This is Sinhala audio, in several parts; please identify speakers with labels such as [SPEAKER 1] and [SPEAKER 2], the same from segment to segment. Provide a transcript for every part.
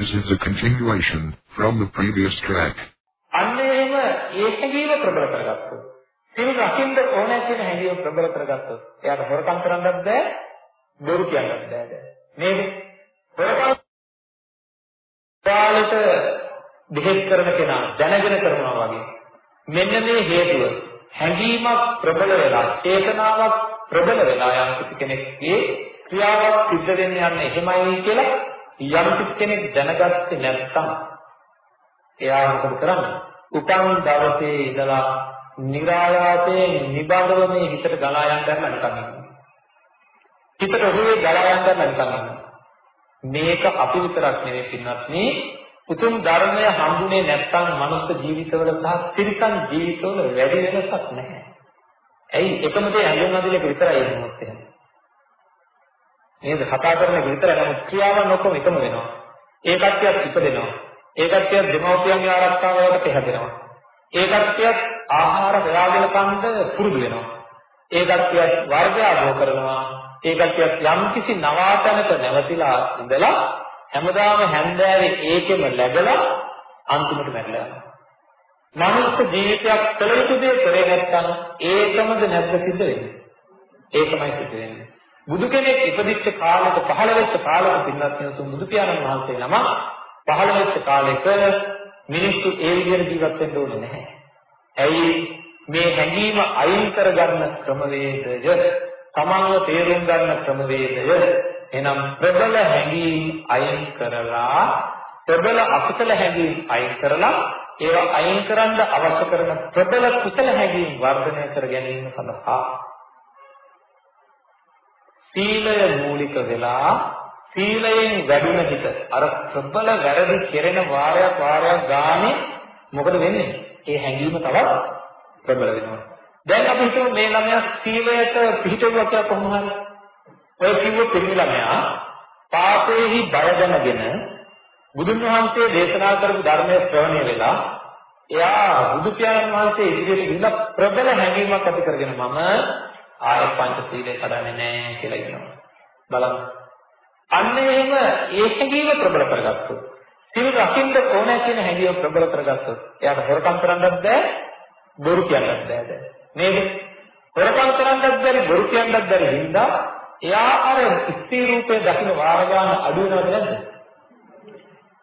[SPEAKER 1] This is a continuation from the previous track.
[SPEAKER 2] අන්න එහෙම ඒ හැඟීම ප්‍රබල කරගත්තොත් සිල් රකින්න ඕනේ කියන හැඟීම ප්‍රබල කරගත්තොත් එයාට හොරකම් කරන්නත් බෑ බොරු කියන්නත් බෑ නේද? හොරකම් කාලෙට දෙහෙත් කරන කෙනා දැනගෙන කරනවා වගේ. මෙන්න මේ හේතුව හැඟීමක් ප්‍රබල වෙලා චේතනාවක් ප්‍රබල වෙලා යම් කිසි කෙනෙක්ගේ ක්‍රියාවක් සිද්ධ වෙන්න යන්නේ එහෙමයි කියලා යම් කිසි කෙනෙක් දැනගත්තේ නැත්නම් එයා මොකද කරන්නේ? උපන් දවසේ ඉඳලා નિરાයාසයෙන් නිබඳව මේ හිතට ගලා යන්න ගන්න නිකන් ඉන්නවා. හිතට ඔහේ ගලා යන්න ගන්න නිකන් ඉන්නවා. මේක අපි විතරක් නෙවෙයි පින්නත් මේ උතුම් ධර්මය හම්බුනේ නැත්නම් මනුස්ස ජීවිතවල සහ තිරිසන් ජීවිතවල වැඩි වෙනසක් නැහැ. ඇයි එකම දේ ඇඟෙන් අදින විතරයි එනොත් එහෙම. නේද? කතා කරන එක විතරයි නමුත් ක්‍රියාවන් ඔක්කොම එකම වෙනවා. ඒ කට්ටියත් ඉපදෙනවා. ඒ කට්ටියත් දෙමව්පියන්ගේ ආරක්ෂාවකට පෙළදෙනවා. ඒ කට්ටියත් ආහාර හොයාගෙන කන්න පුරුදු වෙනවා. ඒ කට්ටියත් වර්ගාභෝ කරනවා. ඒ කට්ටියත් යම්කිසි නවාතනක නැවතිලා ඉඳලා හැමදාම හැන්දෑවේ ඒකෙම läගලා අන්තිමට මැරලා යනවා. මනුස්ස ජීවිතයක් කළ යුතු දේ කරේ නැත්නම් ඒකමද නැද්ද සිද්ධ වෙන්නේ? ඒකමයි සිද්ධ වෙන්නේ. බුදු කෙනෙක් ඉපදිච්ච කාලෙක පහළ වෙච්ච කාලෙක පින්නත් වෙනතු බුදු පියාණන් වහන්සේ නම පහළ වෙච්ච කාලෙක මිනිස්සු ඒ විදිහට ජීවත් වෙන්න ඕනේ නැහැ. ඇයි මේ හැඟීම අයින් කරගන්න ක්‍රමවේදය තමන්ව තේරුම් ගන්න ක්‍රමවේදය එනම් ප්‍රබල හැඟීම් අයින් කරලා ප්‍රබල අකුසල හැඟීම් අයින් කරලා ඒවා අයින් කරන්න අවශ්‍ය කරන ප්‍රබල කුසල හැඟීම් වර්ධනය කර ගැනීම සඳහා සීලය මූලික වෙලා සීලයෙන් වැඩුණ හිත අර ප්‍රබල වැරදි කෙරෙන වාරයක් වාරයක් ගානේ මොකද වෙන්නේ? ඒ හැඟීම තවත් ප්‍රබල වෙනවා. දැන් අපි හිතමු මේ ළමයා සීලයට පිළිපෙවුවා කියලා කොහොම හරි. ඔය කිව්ව පිළි ළමයා පාපේහි බය දැනගෙන බුදුන් වහන්සේ දේශනා කරපු ධර්මයේ ශ්‍රවණය වෙලා එයා බුදු පියාණන් වහන්සේ ඉදිරියට ගිහිල්ලා ප්‍රබල හැඟීමක් ඇති කරගෙන මම ආය පංච සීලය කඩන්නේ නැහැ කියලා කියනවා. බලන්න. අන්න එහෙම ඒ හැඟීම ප්‍රබල කරගත්තොත් සිල් රකින්න ඕනේ කියන හැඟීම ප්‍රබල කරගත්තොත් එයාට හොරකම් කරන්නත් බෑ බොරු කියන්නත් බෑ දැන්. නේද? හොරකම් කරන්නත් බැරි බොරු කියන්නත් බැරි හින්දා එයා අර ස්ත්‍රී රූපේ දකින්න වාර ගන්න අඩු වෙනවද නැද්ද?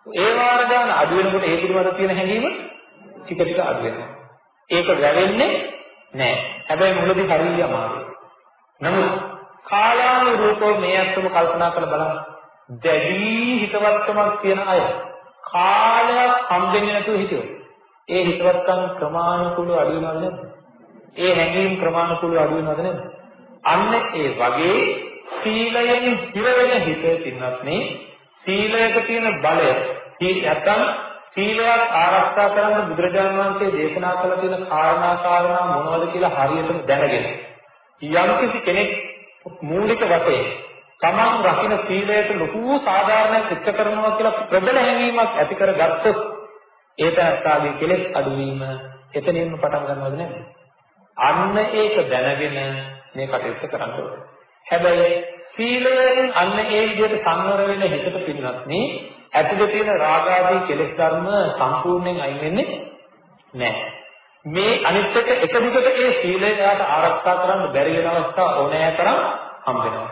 [SPEAKER 2] ඒ වාර ගන්න අඩු වෙනකොට ඒ පිළිබඳ තියෙන හැඟීම ටික ටික අඩු වෙනවා. ඒක වැවෙන්නේ නැහැ. හැබැයි මුලදී හරිය අමාරුයි. නමුත් කාලානුරූපව මේ අත්ම කල්පනා කරලා බලන්න. දැඩි හිතවත්කමක් තියෙන අය කාලයක් හම්බෙන්නේ නැතුව හිටියොත් ඒ හිතවත්කම් ක්‍රමානුකූලව අඩු වෙනවද නැද්ද? ඒ හැඟීම් ක්‍රමානුකූලව අඩු වෙනවද නැද්ද? අන්න ඒ වගේ සීලයෙන් හිර වෙන හිත පින්නත් මේ සීලයක තියෙන බලය නැත්තම් සීලයක් ආරක්ෂා කරන්න බුදුරජාණන් වහන්සේ දේශනා කළ තියෙන කාරණා කාරණා මොනවද කියලා හරියටම දැනගෙන යම්කිසි කෙනෙක් මූලික වශයෙන් තමන් රකින්න සීලයට ලොකු සාධාරණයක් ඉෂ්ට කරනවා කියලා ප්‍රබල හැඟීමක් ඇති කරගත්තොත් ඒ තරත්තාගේ කෙලෙස් අඩුවීම එතනින්ම පටන් ගන්නවද නැද්ද? අන්න ඒක දැනගෙන මේ කටයුත්ත කරන්න ඕනේ. හැබැයි සීලයෙන් අන්න ඒ විදිහට සංවර වෙන හිතට පින්නත් නේ ඇතුළේ තියෙන රාග ආදී කෙලෙස් ධර්ම සම්පූර්ණයෙන් අයින් වෙන්නේ නැහැ. මේ අනිත් එක එක දිගට ඒ සීලය යාට ආරක්ෂා කරන්න බැරි වෙන අවස්ථා ඕනෑ තරම් හම්බ වෙනවා.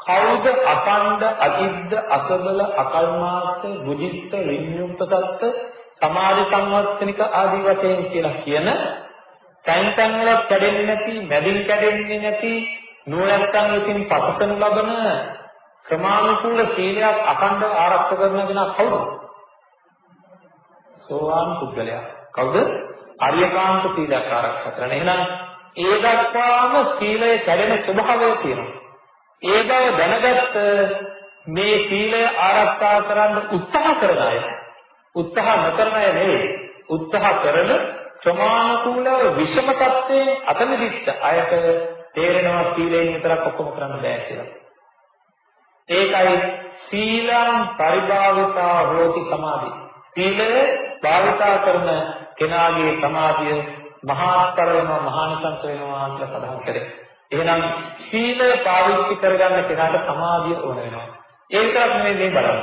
[SPEAKER 2] කවුද අකණ්ඩ අතිද්ද අසබල අකල්මාත් බුද්ධිස්ත විඤ්ඤුක්ත සත්ත්‍ය සමාධි සංවත්තනික ආදී වශයෙන් කියලා කියන තැන් තැන් වල කැඩෙන්නේ නැති, මැදින් කැඩෙන්නේ නැති නුවණැත්තන් විසින් පසසනු ලබන ක්‍රමානුකූල සීලයක් අකණ්ඩ ආරක්ෂා කරන කෙනා කවුද? සෝවාන් පුද්ගලයා. කවුද? අරියකාන්ත සීලයක් ආරක්ෂා කරන. එහෙනම් ඒ දක්වාම සීලය කැඩෙන ස්වභාවය තියෙනවා. ඒ බව දැනගත්ත මේ සීලය ආරක්ෂා කරන්න උත්සාහ කරන අය උත්සාහ නොකරන අය නෙවෙයි. උත්සාහ කරන ක්‍රමානුකූලව විෂම තත්ත්වයෙන් අත මිදිච්ච අයට තේරෙනවා සීලයෙන් විතරක් ඔක්කොම කරන්න බෑ කියලා. ඒකයි සීලං පරිභාවිතා හෝති සමාධි. සීලය භාවිතා කරන කෙනාගේ සමාධිය මහාස්තර වෙනවා මහානිසංස වෙනවා කියලා සඳහන් කරේ. එහෙනම් සීලය පාවිච්චි කරගන්න කෙනාට සමාධිය ඕන වෙනවා. ඒකත් නෙමෙයි මේ බලන්න.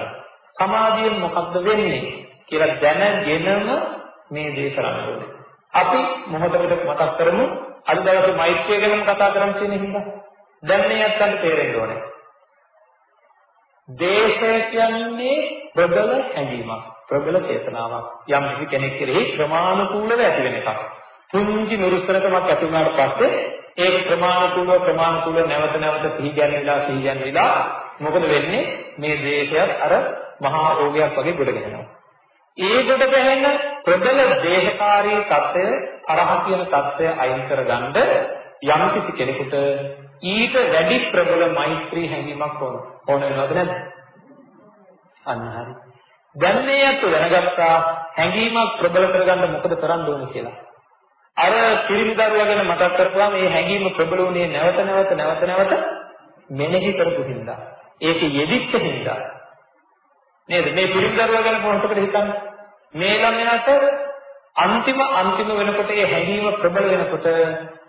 [SPEAKER 2] සමාධියෙන් මොකද්ද වෙන්නේ කියලා දැනගෙනම මේ දේ කරන්න ඕනේ. අපි මොහොතකට මතක් කරමු අද දවසේ මෛත්‍රිය ගැනම කතා කරන් තියෙන හින්දා. දැන් මේ අත්තන්ට තේරෙන්න ඕනේ. දේශය කියන්නේ ප්‍රබල හැඟීමක්, ප්‍රබල චේතනාවක්. යම් කෙනෙක් කෙරෙහි ප්‍රමාණිකූලව ඇති වෙන එකක්. තුන්ජි නුරුස්සනකමක් ඇති වුණාට පස්සේ ඒ ප්‍රමාණිකූලව ප්‍රමාණිකූලව නැවත නැවත සිහි ගැන්විලා සිහි ගැන්විලා මොකද වෙන්නේ? මේ දේශයත් අර මහා රෝගයක් වගේ ගොඩ ගැහෙනවා. ඒ ගොඩ ගැහෙන ප්‍රබල දේශකාරී தත්ත්වය තරහ කියන தත්ත්වය අයින් කරගන්න යම්කිසි කෙනෙකුට ඊට වැඩි ප්‍රබල මෛත්‍රී හැඟීමක් ඕන. ඕන වෙනවද නැද්ද? අන්න හරි. දැන් මේ අත දැනගත්තා හැඟීමක් ප්‍රබල කරගන්න මොකද කරන්න ඕනේ කියලා. අර පිරිමි දරුවා ගැන මතක් කරපුවාම මේ හැඟීම ප්‍රබල වුණේ නැවත නැවත නැවත නැවත මෙනෙහි කරපු හින්දා. ඒක යෙදිච්ච හින්දා. නේද? මේ පිරිමි දරුවා ගැන මොකටද හිතන්නේ? මේ ළමයාට අන්තිම අන්තිම වෙනකොට ඒ හැඟීම ප්‍රබල වෙනකොට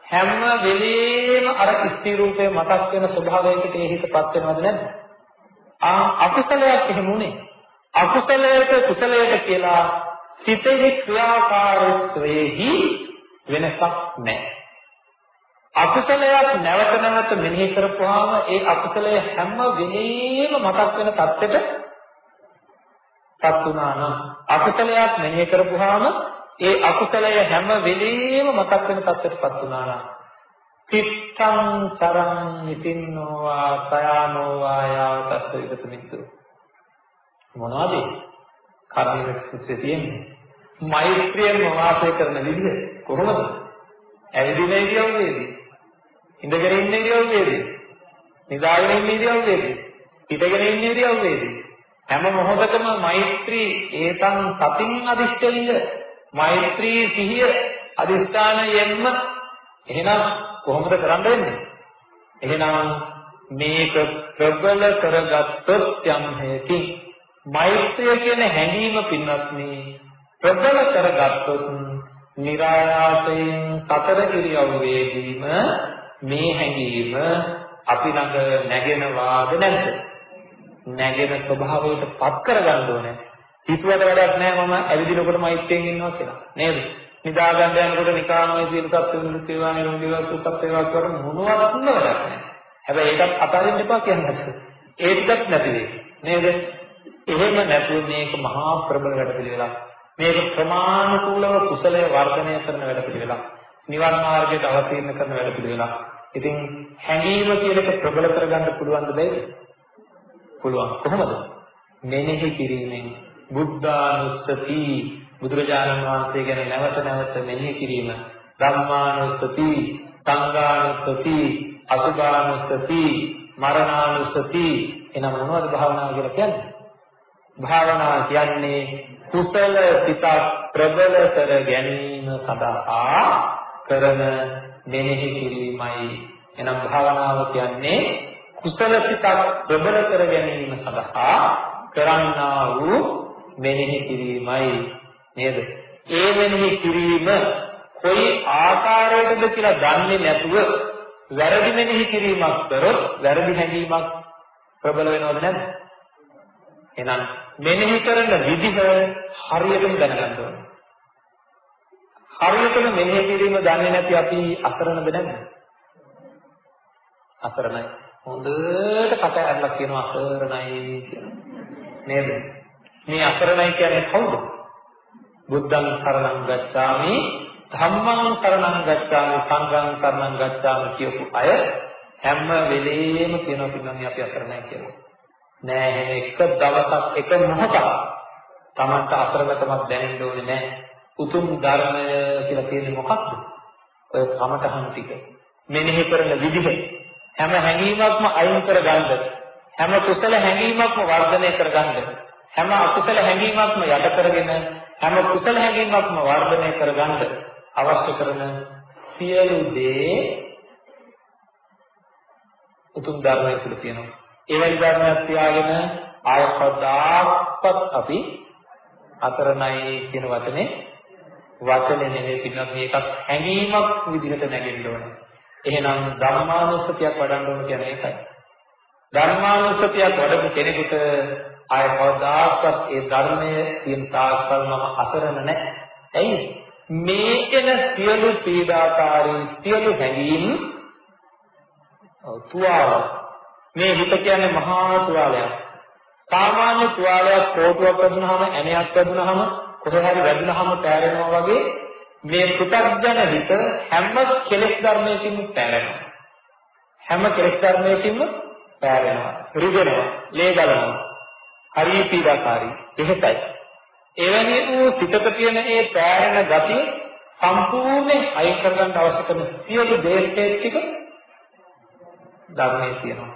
[SPEAKER 2] හැම වෙලේම අර ස්ථිර රූපේ මතක් වෙන ස්වභාවයකට ඒ හිතපත් වෙනවද නැද්ද? ආ අකුසලයක් එහෙම උනේ. අකුසලයට කුසලයට කියලා සිතේ ක්‍රියාකාරීත්වයේහි වෙනසක් නැහැ. අකුසලයක් නැවත නැවත මෙනෙහි කරපුවාම ඒ අකුසලය හැම වෙලේම මතක් වෙන තත්ත්වෙට පත් වුණා නම් අකුසලයක් මෙනෙහි කරපුවාම ඒ අකුසලය හැම වෙලෙම මතක් වෙන තත්ත්වයටපත් වුණා නම් චිත්තං සරං නිතින්නෝවා සයානෝවා යාවතස්ස විගත මිත්‍රු මොනවද කර්මයේ සුත්‍රයේ තියෙන්නේ. මෛත්‍රියෙන් වාසය කරන විදිහ කොහොමද? ඇවිදින ඉරියව්වේදී ඉඳගෙන ඉන්න ඉරියව්වේදී නිදාගෙන ඉන්න ඉරියව්වේදී හිටගෙන ඉන්න ඉරියව්වේදී හැම මොහොතකම මෛත්‍රී ඒතං සතින් අදිෂ්ඨෙල්ල මෛත්‍රී සිහිය අදිස්ථානයෙන්ම එහෙනම් කොහොමද කරන්න වෙන්නේ? එහෙනම් මේක ප්‍රබල කරගත්තොත් යම් හේකින් මෛත්‍රිය කියන හැඟීම පින්වත්නි ප්‍රබල කරගත්තොත් નિરાයාසයෙන් සතර ඉරියව්වේදීම මේ හැඟීම අපි ළඟ නැගෙනවාද නැද්ද? නැගෙන ස්වභාවයට පත් කරගන්න ඕනේ. හිතුවට වැඩක් නැහැ මම ඇවිදිනකොට මෛත්‍රියෙන් ඉන්නවා කියලා. නේද? නිදා ගන්න යනකොට නිකාම මේ සියලු සත්ත්ව විමුක්ති වේවා නිරෝධ වේවා සුවපත් වේවා කියන මොනවත් නෑ වැඩක් නැහැ. හැබැයි ඒකත් අතාරින්න එපා කියන්නේ. ඒකත් නැති වෙයි. නේද? එහෙම නැතුව මේක මහා ප්‍රබල වැඩපිළිවෙලක්. මේක ප්‍රමාණිකූලව කුසලය වර්ධනය කරන වැඩපිළිවෙලක්. නිවන් මාර්ගයට අවතීර්ණ කරන වැඩපිළිවෙලක්. ඉතින් හැඟීම කියන එක ප්‍රබල කරගන්න පුළුවන් දෙයක්. පුළුවන්. කොහොමද? මෙනෙහි කිරීමෙන් බුද්ධානුස්සති. බුදුරජාණන් වහන්සේ ගැන නැවත නැවත මෙනෙහි කිරීම. ධම්මානුස්සති සංඝානුස්සති අසුභානුස්සති මරණානුස්සති. එනම් මොනවද භාවනාව කියලා කියන්නේ? භාවනාව කියන්නේ කුසල සිත ප්‍රබල කර ගැනීම සඳහා කරන මෙනෙහි කිරීමයි. එනම් භාවනාව කියන්නේ කුසල සිත ප්‍රබල කර ගැනීම සඳහා කරන්නා වූ මෙනෙහි කිරීමයි නේද? ඒ මෙනෙහි කිරීම කොයි ආකාරයකද කියලා දන්නේ නැතුව වැරදි මෙනෙහි කිරීමක් කරොත් වැරදි හැඟීමක් ප්‍රබල වෙනවද නැද්ද? එහෙනම් මෙනෙහි කරන විදිහ හරියටම දැනගන්න ඕනේ. හරියටම මෙනෙහි කිරීම දන්නේ නැති අපි අසරණද නැද්ද? අසරණයි. හොඳට කට ඇරලා කියනවා අසරණයි කියලා. නේද? මේ අසරණයි කියන්නේ කවුද? බුද්ධං සරණං ගච්ඡාමි ධම්මං සරණං ගච්ඡාමි සංඝං සරණං ගච්ඡාමි කියපු අය හැම වෙලෙම කියනවා පින්නන්නේ අපි අසරණයි කියලා. නෑ එහෙම එක දවසක් එක මොහොතක් Tamanta අසරණකමක් දැනෙන්න ඕනේ නෑ. උතුම් ධර්මය කියලා කියන්නේ මොකක්ද? ඔය කමතහන් ටික. මෙනෙහි කරන විදිහ හැම හැඟීමක්ම අයින් කරගන්න හැම කුසල හැඟීමක්ම වර්ධනය කරගන්න හැම අකුසල හැඟීමක්ම යට කරගෙන හැම කුසල හැඟීමක්ම වර්ධනය කරගන්න අවශ්‍ය කරන සියලු දේ උතුම් ධර්මයේ තුල තියෙනවා. ඒ වැනි ධර්මයක් තියාගෙන ආයකදාක්වත් අපි අතරණයි කියන වචනේ වචනේ නෙවෙයි පින්නත් මේකත් හැඟීමක් විදිහට නැගෙන්න ඕනේ. එහෙනම් ධර්මානුස්සතියක් වඩන්න ඕන කියන්නේ ඒකයි. ධර්මානුස්සතියක් වඩපු කෙනෙකුට ආය කවදාකවත් ඒ ධර්මයේ තියෙන තාක්කල් මම අසරණ නැහැ. ඇයි? මේ එන සියලු පීඩාකාරී සියලු හැඟීම් තුවාල මේ හිත කියන්නේ මහා තුවාලයක්. සාමාන්‍ය තුවාලයක් කෝටුවක් වැදුනහම ඇණයක් වැදුනහම කොහේ හරි වැදුනහම පෑරෙනවා වගේ මේ පුතග්ජන හිත හැම කෙලෙස් ධර්මයකින්ම පෑරෙනවා. හැම කෙලෙස් ධර්මයකින්ම පෑරෙනවා. රිදෙනවා, ලේ ගලනවා. හරි පීඩාකාරී. එහෙතයි. එවැනි වූ සිතක තියෙන ඒ පෑරෙන ගතිය සම්පූර්ණයෙන් අයින් කරගන්න අවශ්‍ය කරන සියලු දේශේ ටික ධර්මයේ තියෙනවා.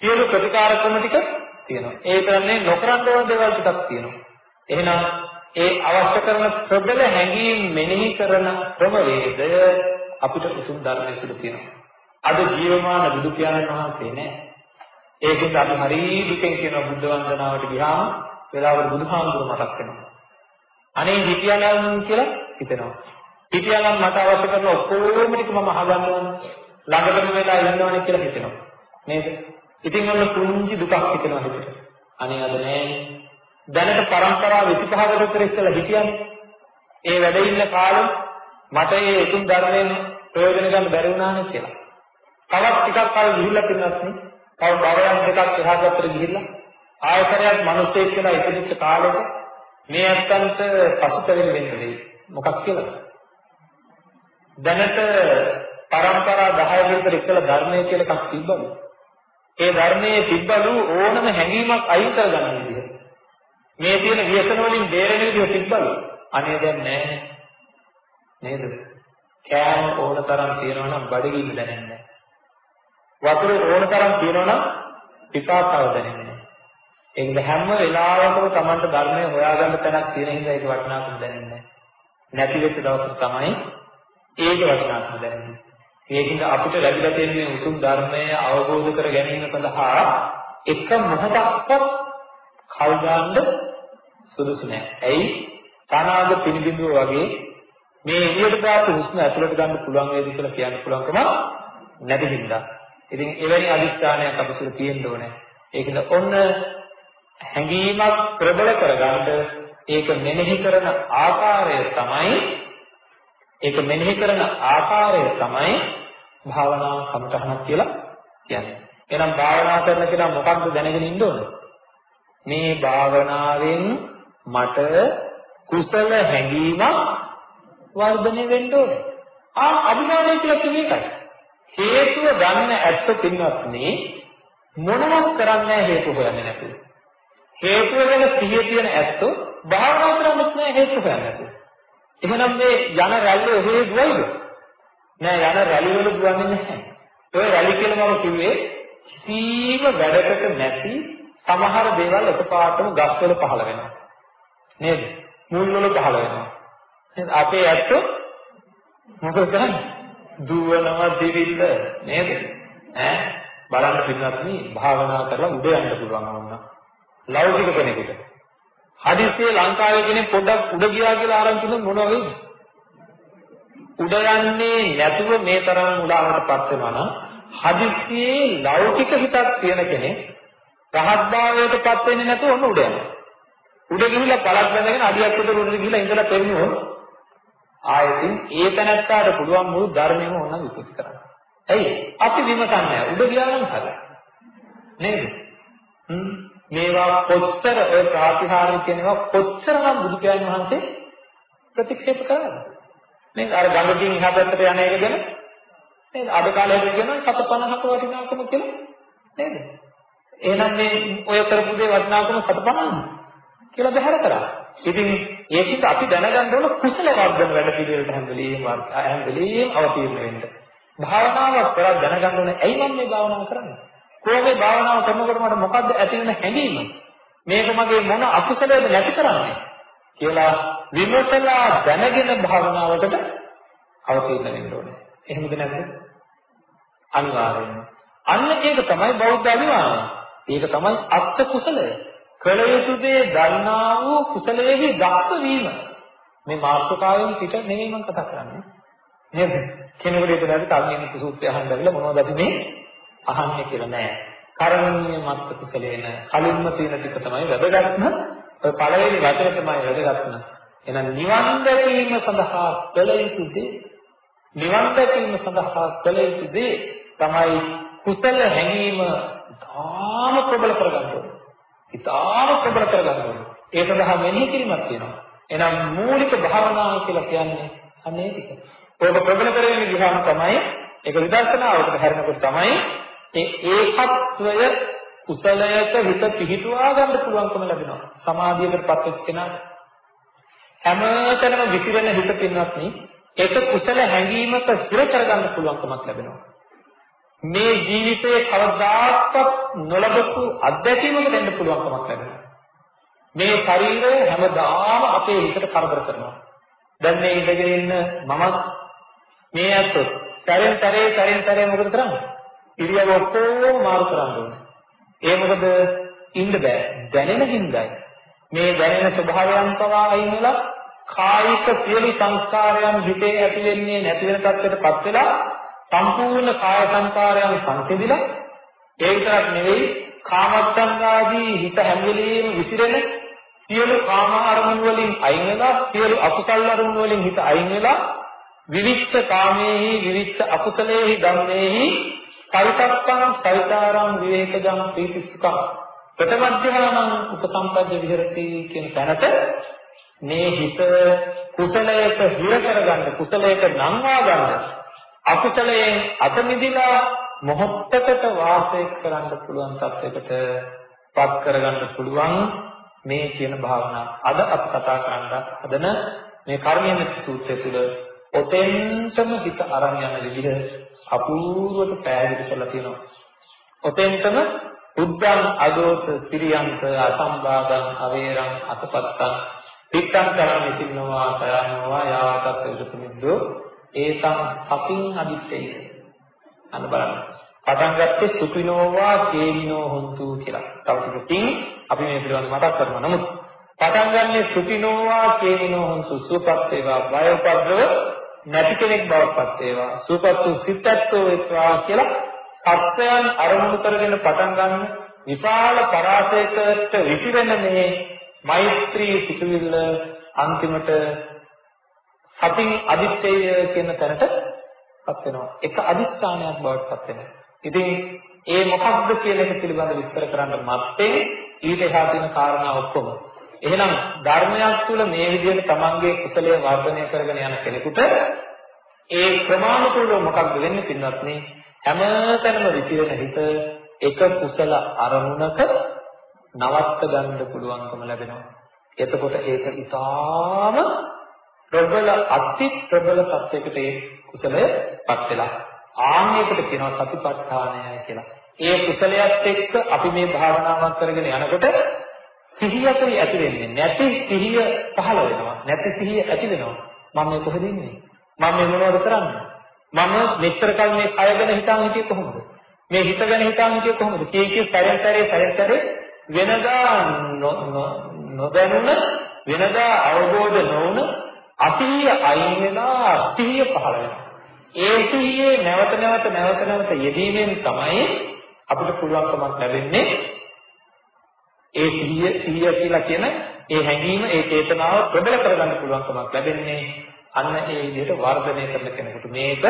[SPEAKER 2] සියලු ප්‍රතිකාර ක්‍රම ටික තියෙනවා. ඒ කියන්නේ නොකරන්න ඕන දේවල් ටිකක් තියෙනවා. එහෙනම් ඒ අවශ්‍ය කරන ප්‍රබල හැඟීම් මෙනෙහි කරන ක්‍රමවේදය අපිට උතුම් ධර්මයේ තුල තියෙනවා. අද ජීවමාන බුදු පියාණන් වහන්සේ නෑ. ඒකෙන් අපි හරි දුකෙන් කියන බුද්ධ වන්දනාවට ගියාම වෙලාවට බුදුහාමුදුර මතක් වෙනවා. අනේ හිටියානම් කියලා හිතෙනවා. හිටියානම් මට අවශ්‍ය කරන ඔක්කොම ටික මම අහගන්න ඕනේ. ළඟටම වෙලා ඉන්නවනේ කියලා හිතෙනවා. නේද? ඉතින් ඔන්න පුංචි දුකක් හිතෙනවා හිතට. අනේ අද නෑනේ. දැනට પરම්පරාව 25කට විතර ඉස්සලා හිටියානේ. ඒ වැඩ ඉන්න කාලෙ මට මේ උතුම් ධර්මයෙන් ප්‍රයෝජන ගන්න බැරි වුණානේ කියලා. තවත් ටිකක් කල් ගිහිල්ලා පින්නත් නේ. තව භවයක් දෙකක් එහා පැත්තට ගිහිල්ලා ආයතරයක් මිනිස්සෙක් කියලා ඉපදිච්ච කාලෙක මේ අත්තන්ට පසුතැවෙන්න වෙන්නේ මොකක් කියලා? දැනට પરම්පරා 10 විතර ඉස්සලා ධර්මය කියලා එකක් තිබ්බලු. ඒ ධර්මයේ තිබ්බලු ඕනම හැඟීමක් අයින් කරගන්න විදිහ. මේ තියෙන ව්‍යසන වලින් බේරෙන විදිහ තිබ්බලු. අනේ දැන් නැහැ. නේද? කෑම ඕන තරම් තියනවා නම් බඩගින්න දැනෙන්නේ වතුර ඕන තරම් තියනවා නම් පිපාසාව දැනෙන්නේ නැහැ. ඒකද හැම වෙලාවකම Tamanට ධර්මය හොයාගන්න තැනක් තියෙන හින්දා ඒක වටිනාකම දැනෙන්නේ නැහැ. නැති වෙච්ච දවසක් තමයි ඒක වටිනාකම දැනෙන්නේ. ඒකින්ද අපිට ලැබිලා තියෙන මේ උතුම් ධර්මය අවබෝධ කර ගැනීම සඳහා එක මොහොතක්වත් කල් දාන්න සුදුසු නැහැ. ඇයි? තනාග පිනිබිඳුව වගේ මේ එළියට දාපු හුස්ම ඇතුළට ගන්න පුළුවන් වේද කියලා කියන්න පුළුවන්කම නැති හින්දා. ඉතින් එවැනි අදිස්ථානයක් අපිට තියෙන්න ඕනේ. ඒකද ඔන්න හැඟීමක් ප්‍රබල කරගන්න ඒක මෙනෙහි කරන ආකාරය තමයි ඒක මෙනෙහි කරන ආකාරය තමයි භාවනා කමතහනක් කියලා කියන්නේ. එහෙනම් භාවනා කරන කෙනා මොකක්ද දැනගෙන ඉන්න ඕන? මේ භාවනාවෙන් මට කුසල හැඟීමක් වර්ධනය වෙන්න ඕනේ. ආ අභිමානය කියලා කියන්නේ ඒකයි. හේතුව ගන්න ඇත්ත පින්වත්නි මොනවත් කරන්නේ හේතු හොයන්නේ නැතුව. හේතුව ගැන සිහිය තියෙන ඇත්ත භාවනා කරන්නත් නෑ හේතු හොයන්නේ නැතුව. එහෙනම් මේ යන රැල්ල ඔහේ දුවයිද? නෑ යන රැලි වල දුවන්නේ නැහැ. ඔය රැලි කියලා මම කිව්වේ කිසිම වැඩකට නැති සමහර දේවල් එකපාරටම ගස්වල පහළ වෙනවා. නේද? මුල් වල පහළ වෙනවා. නේද? අපේ ඇත්ත මොකද කරන්නේ? දුවනවා දිවිල්ල නේද? ඈ බලන්න පිටුනත්නි භාවනා කරලා උඩ යන්න පුළුවන් වුණා. ලෞකික කෙනෙකුට. හදිස්සියේ ලංකාවේ කෙනෙක් පොඩ්ඩක් උඩ ගියා කියලා ආරම්භ කළොත් මොනවා වෙයිද? උඩ යන්නේ නැතුව මේ තරම් උඩාවටපත් වෙනවා නම් හදිස්සියේ ලෞකික හිතක් තියෙන කෙනෙක් රහත් භාවයටපත් වෙන්නේ නැතුව ඔන්න උඩ යනවා. උඩ ගිහිල්ලා පළක් බැඳගෙන අඩියක් විතර උඩට ගිහිල්ලා ඉඳලා පෙරනුවොත් ආයතින් ඒ තැනත්තාට පුළුවන් මුළු ධර්මයම ඕන විකෘති කරන්න. ඇයි? අපි විමසන්නේ උඩ ගියා නම් හරි. නේද? හ්ම් මේවා කොච්චර ඔය ප්‍රාතිහාර්ය කියනවා කොච්චරනම් බුදු පියාණන් වහන්සේ ප්‍රතික්ෂේප කරාද? නේද? අර ගඟකින් එහා පැත්තට යන එක ගැන නේද? අද කාලේ කියනවා 750ක වටිනාකම කියලා නේද? එහෙනම් මේ ඔය කරපු දේ වටිනාකම 750ද කියලා බහැර කරා. ඉතින් ඒකිට අපි දැනගන්න ඕන කුසල වර්ධන වැඩ පිළිවෙලට හැම වෙලෙම හැම වෙලෙම අවතීර්ණ වෙන්න. භාවනාවක් කරලා දැනගන්න ඕනේ ඇයි මම මේ භාවනාව කරන්නේ? කොහොමද භාවනාව කරනකොට මට මොකද්ද ඇති වෙන හැඟීම? මේක මගේ මොන අකුසලයද නැති කරන්නේ? කියලා විමසලා දැනගෙන භාවනාවකට අවතීර්ණ වෙන්න ඕනේ. එහෙමද නැද්ද? අනිවාර්යයෙන්ම. අන්න ඒක තමයි බෞද්ධ අභිමානය. ඒක තමයි අත්ත් කුසලය. කළ යුතු දේ දන්නා වූ කුසලයෙහි දක්ෂ වීම. මේ මාර්ශකාවෙන් පිට නෙමෙයි මම කතා කරන්නේ. නේද? කෙනෙකුට හිතනවා කර්මීය සූත්‍රය අහන්න බැරිලා මොනවද අපි මේ අහන්නේ කියලා නෑ. කරණීය මත්ත කුසලේන කලින්ම තියෙන ටික තමයි වැදගත්ම ඔය පළවෙනි වචනේ තමයි වැදගත්ම එහෙනම් නිවන් දැකීම සඳහා කළ යුතු දේ නිවන් දැකීම සඳහා කළ යුතු දේ තමයි කුසල හැඟීම තාම ප්‍රබල කරගන්න ඕනේ. ඊටාම ප්‍රබල කරගන්න ඕනේ. ඒ සඳහා මෙනෙහි කිරීමක් තියෙනවා. එහෙනම් මූලික භාවනාව කියලා කියන්නේ අනේ ටික. ඔබ ප්‍රබල කරගෙන ගියාම තමයි ඒක විදර්ශනාවකට හැරෙනකොට තමයි ඒ ඒකත්වය කුසලයක හිත පිහිටුවා ගන්න පුළුවන්කම ලැබෙනවා. සමාධියකටපත් වෙච්ච කෙනාට හැමතැනම විසිරෙන හිත පින්වත් නේ ඒක කුසල හැඟීමක ස්ථිර කරගන්න පුළුවන්කමක් ලැබෙනවා. මේ ජීවිතයේ කවදාකවත් නොලබපු අත්දැකීමකට එන්න පුළුවන්කමක් ලැබෙනවා. මේ ශරීරය හැමදාම අපේ හිතට කරදර කරනවා. දැන් මේ ඉඳගෙන ඉන්න මමත් මේ අතොත් සැරෙන් සැරේ සැරෙන් සැරේ මොකද කරන්නේ? ඉරියව් ඔක්කොම මාරු කරන්න ඕනේ. ඒ මොකද ඉන්න බෑ. දැනෙන හින්දායි. මේ දැනෙන ස්වභාවයන් පවා අයින් වෙලා කායික සියලු සංස්කාරයන් හිතේ ඇති වෙන්නේ නැති වෙන තත්ත්වයටපත් වෙලා සම්පූර්ණ කාය සංකාරයන් සංසිඳිලා ඒ විතරක් නෙවෙයි කාමච්ඡන්දාදී හිත හැම වෙලෙම විසිරෙන සියලු කාම අරමුණු වලින් අයින් වෙලා සියලු අකුසල අරමුණු වලින් හිත අයින් වෙලා විවිච්ඡ කාමේහි විවිච්ඡ අකුසලේහි ධම්මේහි සවිතක්කං සවිතාරං විවේකජං පීතිසුඛං ප්‍රතමධ්‍යානං උපසම්පද්ද විහෙරති කියන තැනට මේ හිත කුසලයක හිර කරගන්න කුසලයක නංවා ගන්න අකුසලයෙන් අත මිදලා මොහොතකට වාසය කරන්න පුළුවන් තත්යකට පත් කරගන්න පුළුවන් මේ කියන භාවනාව. අද අපි කතා කරන්න හදන මේ කර්මයේ සූත්‍රය තුළ ඔතෙන්ටම හිත අරන් යන විදිහ අපූර්වට පැහැදිලි කරලා තියෙනවා. ඔතෙන්ටම උද්දං අදෝත සිරියන්ත අසම්බාධං අවේරං අසපත්තං පිටං කරණ සින්නවා සයන්නවා යාවතත් උසුමිද්දෝ ඒතං සතින් අදිත්තේ අන්න බලන්න පටන් ගත්තේ සුඛිනෝවා කේමිනෝ හොන්තු කියලා. තව ටිකකින් අපි මේ පිළිබඳව මතක් කරනවා. නමුත් පටන් ගන්නේ සුඛිනෝවා කේමිනෝ හොන්තු සුවපත් වේවා බය උපද්‍රව නැති කෙනෙක් බවට පත් වේවා. සුවපත් වූ සිතත්ෝ වේවා කියලා සත්‍යයන් අරමුණු කරගෙන පටන් ගන්න විශාල පරාසයකට විසිරෙන මේ මෛත්‍රී සිතුවිල්ල අන්තිමට සතින් අදිත්‍යය කියන තැනටපත් වෙනවා. එක අදිස්ථානයක් බවට පත් වෙනවා. ඉතින් ඒ මොකක්ද කියන එක පිළිබඳව විස්තර කරන්න මත්තේ ඊට එහා තියෙන කාරණා ඔක්කොම. එහෙනම් ධර්මයක් තුළ මේ විදිහට තමන්ගේ කුසලයේ වර්ධනය කරගෙන යන කෙනෙකුට ඒ ක්‍රමානුකූලව මොකක්ද වෙන්නේ පින්වත්නි? හැමතැනම විසිරෙන හිත එක කුසල අරමුණක නවත්ත ගන්න පුළුවන්කම ලැබෙනවා. එතකොට ඒක ඊටාම ප්‍රබල අති ප්‍රබල තත්යකට ඒ කුසලයපත් වෙලා ආන්නයකට කියනවා සතිපට්ඨානය කියලා. ඒ කුසලයක් එක්ක අපි මේ භාවනාවක් කරගෙන යනකොට සිහියතරි ඇති වෙන්නේ නැති සිහිය පහළ වෙනවා. නැති සිහිය ඇති වෙනවා. මම මේ කොහෙද ඉන්නේ? මම මේ මොනවද කරන්නේ? මම මෙච්චර කල් මේ කය ගැන හිතාන් හිටියේ කොහොමද? මේ හිත ගැන හිතාන් හිටියේ කොහොමද? කී කී සැරෙන් සැරේ සැරෙන් සැරේ වෙනදා නොදැනුණ වෙනදා අවබෝධ නොවුන අතීය අයින් වෙලා සිහිය පහළ වෙනවා. ඒ සිහියේ නැවත නැවත නැවත නැවත යෙදීමෙන් තමයි අපිට පුළුවන්කමක් ලැබෙන්නේ ඒ සිහිය සිහිය කියලා කියන ඒ හැඟීම ඒ චේතනාව ප්‍රබල කරගන්න පුළුවන්කමක් ලැබෙන්නේ අන්න ඒ විදිහට වර්ධනය කරන කෙනෙකුට මේක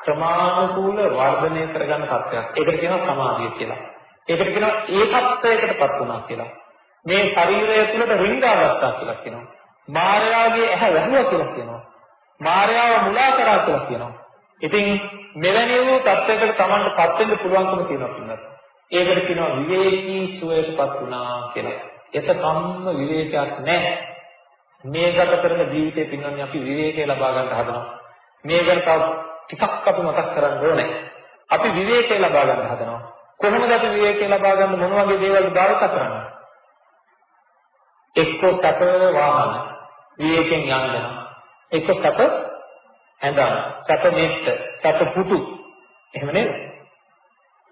[SPEAKER 2] ක්‍රමානුකූල වර්ධනය කරගන්න තත්ත්වයක්. ඒකට කියනවා සමාධිය කියලා. ඒකට කියනවා ඒකත්වයකටපත් වුණා කියලා. මේ ශරීරය තුළට රිංගාගත්තා කියලා කියනවා. මායාවේ ඇහැ වැහුවා කියලා කියනවා. මායාව මුලා කරා කියලා කියනවා. ඉතින් මෙවැනි වූ තත්ත්වයකට Tamanටපත් වෙන්න පුළුවන්කම තියෙනවා කියනවා. ඒකට කියනවා විවේකී සුවයටපත් වුණා කියලා. එතකම්ම විවේකයක් නැහැ. මේ ගත කරන ජීවිතේ පින්නන්නේ අපි විවේකය ලබා ගන්න හදනවා. මේ ගැන තව ටිකක් අපි මතක් කරගන්න ඕනේ. අපි විවේකය ලබා ගන්න හදනවා. කොහොමද අපි විවේකය ලබා ගන්න මොන වගේ දේවල් භාවිත කරන්නේ? එක්ක සැප වාහන විවේකයෙන් යන්න එක්ක සැප ඇඳන් සැප මෙත්ත සැප පුතු එහෙම නේද?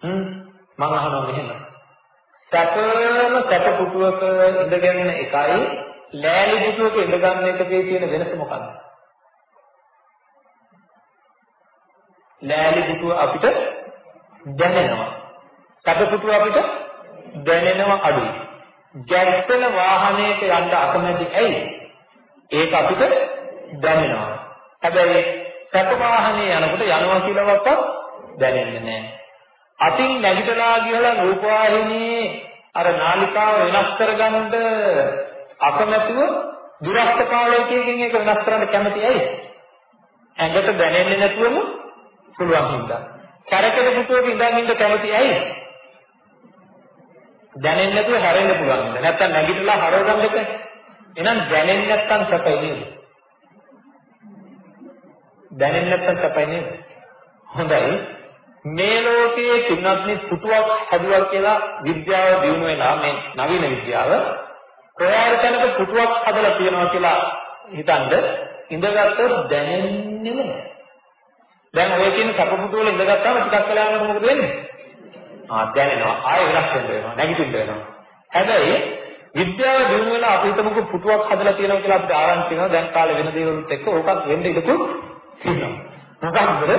[SPEAKER 2] හ්ම් මම අහනවා මෙහෙම. සැපම සැප පුතුවක ඉඳගෙන එකයි ලෑලි පුතුවක ඉඳගන්න එකේ තියෙන වෙනස මොකක්ද? ලෑලි පුතුව අපිට දැනෙනවා. සැපපුටු අපිට දැනෙනව අඩුයි. ගැස්සෙන වාහනයක යන්න අකමැති ඇයි? ඒක අපිට දැනෙනවා. හැබැයි සැප වාහනේ යනකොට යනවා කියලාවත් දැනෙන්නේ නැහැ. අතින් නැගිටලා ගිහලා රූපවාහිනියේ අර නාලිකාව වෙනස් කරගන්න අකමැතුව දුරස්ත කාලයකින් ඒක වෙනස් කරන්න කැමති ඇයි? ඇඟට දැනෙන්නේ නැතුවම පුළුවන් හින්දා. කැරකෙන පුටුවක ඉඳන් ඉන්න කැමති ඇයි? දැනෙන්නේ නැතුව හැරෙන්න පුළුවන්. නැත්තම් නැගිටලා හරව ගන්න එක. එහෙනම් දැනෙන්නේ නැත්තම් සැපයි නේද? දැනෙන්නේ නැත්තම් සැපයි නේද? හොඳයි. මේ ලෝකයේ තුන්වත්නි පුටුවක් හදුවා කියලා විද්‍යාව දිනු වෙලා මේ නවීන විද්‍යාව කොහේ තැනක පුටුවක් හදලා තියනවා කියලා හිතනද ඉඳගත්තොත් දැනෙන්නේම නැහැ. දැන් ඔය කියන සපපුටු වල ඉඳගත්තාම ටිකක් වෙලා යනකොට මොකද වෙන්නේ? ආ දැනෙනවා. ආයෙ වෙනස් වෙන්න වෙනවා. නැගිටින්න වෙනවා. හැබැයි විද්‍යාව දිනු වෙලා අපි හිතමුකෝ පුටුවක් හදලා තියෙනවා කියලා අපිට ආරංචි වෙනවා. දැන් කාලේ වෙන දේවලුත් එක්ක ඕකත් වෙන්න ඉඩකුත් තියෙනවා. මොකක්ද?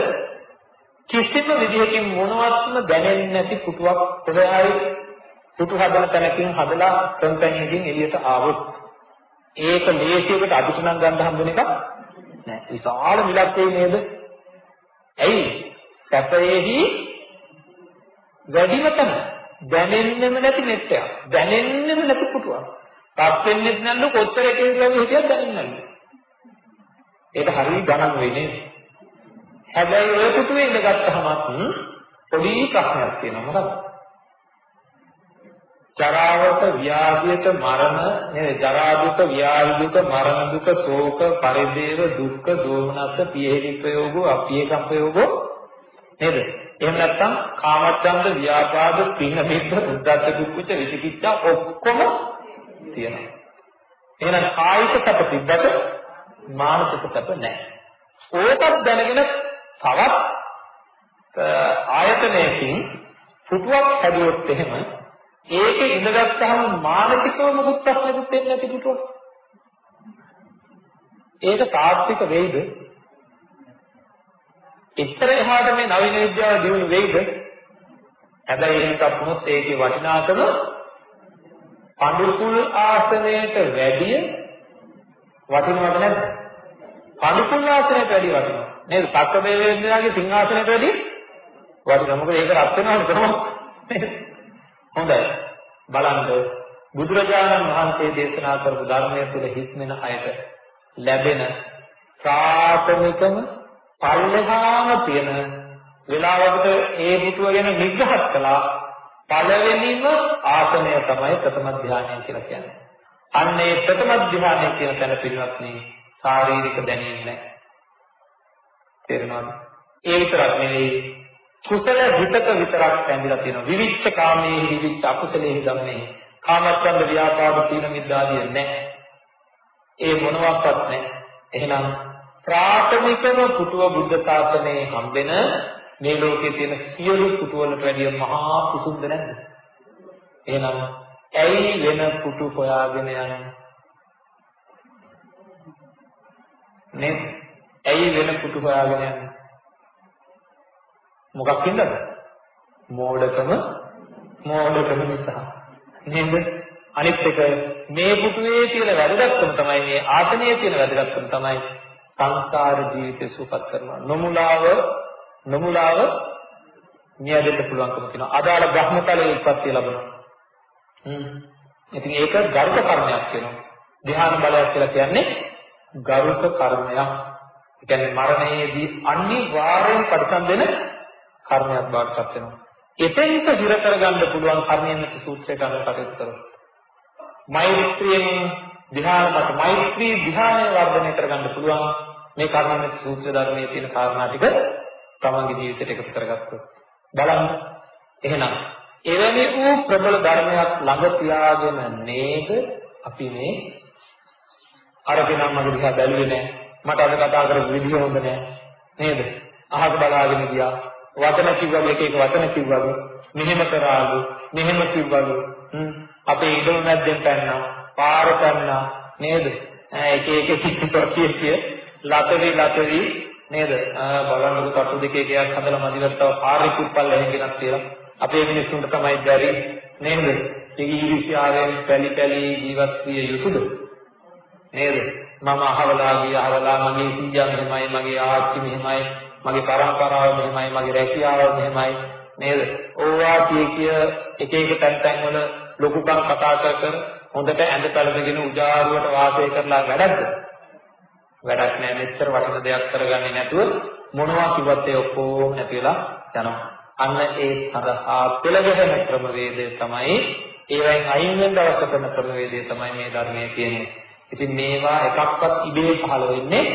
[SPEAKER 2] කිසිම විදිහකින් මොනවත්ම දැනෙන්නේ නැති පුටුවක් කොහේ පුටු හදන තැනකින් හදලා කම්පැනියකින් එළියට ආවොත් ඒක ලේසියකට අදිටනම් ගන්න හම්බෙන එකක් නෑ විශාල මිලක් වෙයි නේද ඇයි සැපයේහි වැඩිම තැන දැනෙන්නෙම නැති නෙට්ටයක් දැනෙන්නෙම නැති පුටුවක් පත් වෙන්නේ නැල්ලු කොච්චර එකේ කියලා හිතියක් දැනෙන්නේ නැහැ ඒක හරිය ගණන් වෙන්නේ හැබැයි ඔය පුටුවේ ඉඳගත්tහමත් පොඩි ප්‍රශ්නයක් තියෙනවා මොකද? ජරාවට ව්‍යාධියට මරණ නේද? ජරා දුක, ව්‍යාධි දුක, මරණ දුක, ශෝක, පරිදේව, දුක්ඛ, දෝමනස්ස, පියෙහි ප්‍රයෝගෝ, අපියේ කම්පයෝගෝ නේද? එහෙම නැත්නම් කාමච්ඡන්ද, ව්‍යාපාද, පින මිද්ද, උද්ධච්ච, කුච්ච, විචිකිච්ඡා ඔක්කොම තියෙනවා. එහෙනම් කායික සැප තිබ්බට මානසික සැප නැහැ. ඕකත් දැනගෙන තවත් ආයතනයකින් පුටුවක් හැදුවොත් එහෙම ඒකේ ඉඳගත්තාම මානසිකව මොකුත් ප්‍රශ්නකුත් වෙන්නේ නැති පුටුවක්. ඒක තාත්වික වෙයිද? එච්චර එහාට මේ නවීන විද්‍යාව දියුණු වෙයිද? හැබැයි එහෙම තප්පුනොත් ඒකේ වටිනාකම පඬුකුල් ආසනයට වැඩිය වටිනවද නැද්ද? පඬුකුල් ආසනයට වැඩිය වටිනවා. නේද? සක්‍ර දේවේන්ද්‍රයාගේ සිංහාසනයට වැඩි වටිනවා. මොකද ඒක රත් වෙනවනේ කොහොමද? හොඳයි. බලන්න බුදුරජාණන් වහන්සේ දේශනා කරපු ධර්මයේ තුල හික්මෙන අයට ලැබෙන ප්‍රාථමිකම පල්ලෙහාම තියෙන වෙලාවකට ඒ පුතුව ගැන විග්‍රහ කළා පළවෙනිම ආසනය තමයි ප්‍රථම ධානය කියලා කියන්නේ. අන්න ඒ ප්‍රථම ධානය කියන තැන පිළිවත්නි ශාරීරික දැනීම නැහැ. තේරෙනවද? ඒ විතරක් නෙවෙයි කුසල හිතක විතරක් පැඳිලා තියෙනවා. විවිච්ඡ කාමයේ විවිච්ඡ අකුසලයේ ධම්මේ කාමච්ඡන්ද ව්‍යාපාද තීන මිද්දාදිය නැහැ. ඒ මොනවාක්වත් නැහැ. එහෙනම් ප්‍රාථමිකව පුතුව බුද්ධ ශාසනයේ හම්බෙන මේ ලෝකයේ තියෙන සියලු පුතුවලට වැඩිය මහා කුසුම්ද නැද්ද? එහෙනම් ඇයි වෙන පුතු හොයාගෙන යන්නේ? නේ ඇයි වෙන පුතු හොයාගෙන යන්නේ? මොකක් හින්දාද? මෝඩකම මෝඩකම නිසා. නේද? අනිත් එක මේ පුතුවේ තියෙන වැදගත්කම තමයි මේ ආසනයේ තියෙන වැදගත්කම තමයි සංසාර ජීවිතය සුවපත් කරනවා. නොමුලාව නොමුලාව නියදෙන්න පුළුවන්කම තියෙනවා. අදාළ බ්‍රහ්මතලයේ උත්පත්ති ලැබෙනවා. හ්ම්. ඉතින් ඒක ගරුක කර්මයක් වෙනවා. ධ්‍යාන බලයක් කියලා කියන්නේ ගරුක කර්මයක්. ඒ කියන්නේ මරණයේදී අනිවාර්යෙන් පරිසම් වෙන කර්මයක් බවට පත් වෙනවා. එතෙන්ට හිර කරගන්න පුළුවන් කර්මයෙන් නැති සූත්‍රයට අනුව කටයුතු කරනවා. මෛත්‍රියෙන් ධ්‍යාන මත මෛත්‍රී ධ්‍යානය වර්ධනය කරගන්න පුළුවන් මේ කර්මයෙන් සූත්‍ර ධර්මයේ තියෙන කාරණා ටික තමන්ගේ ජීවිතයට එකතු කරගත්තොත්. බලන්න. එහෙනම් එවැනි වූ ප්‍රබල ධර්මයක් ළඟ තියාගෙන නේද අපි මේ අරගෙන මගේ දිහා බැලුවේ නැහැ. මට අද කතා කරපු විදිය හොඳ නෑ නේද? අහක බලාගෙන ගියා. වචන කිව්වලු එක එක වචන කිව්වලු. මෙහෙම කරාලු, මෙහෙම කිව්වලු. අපේ ඉදම මැද්දෙන් පැන්නා, පාර පැන්නා නේද? එක එක කිසිතෝ කිය කිය ලතරි ලතරි නේද? බලන්නකො කටු දෙකේ ගයක් හදලා මදිවට තව පාරේ කුප්පල් එහෙගෙනක් තියලා අපේ මිනිස්සුන්ට තමයි බැරි නේද? ඒ ඊර්ෂ්‍යාවෙන් පැලි පැලි ජීවත් විය යුතුද? නේද? මම අහවලා ගිය අහවලා මගේ සීයා මෙහෙමයි, මගේ ආච්චි මෙහෙමයි, මගේ පරම්පරාව මෙහෙමයි, මගේ රැකියාව මෙහෙමයි නේද? ඕවා කිය කිය එක එක තැන් තැන් වල ලොකුකම් කතා කර කර හොඳට ඇඳ පැළඳගෙන උජාරුවට වාසය කරලා වැඩක්ද? වැඩක් නෑ මෙච්චර වටින දෙයක් කරගන්නේ නැතුව මොනවා කිව්වත් ඒ ඔක්කොම නැති වෙලා යනවා. අන්න ඒ සඳහා පෙළගැහෙන ක්‍රමවේදය තමයි ඒවෙන් අයින් වෙන්න අවශ්‍ය කරන ක්‍රමවේදය තමයි මේ ධර්මයේ තියෙන්නේ. ඉතින් මේවා එකක්වත් ඉබේ පහළ වෙන්නේ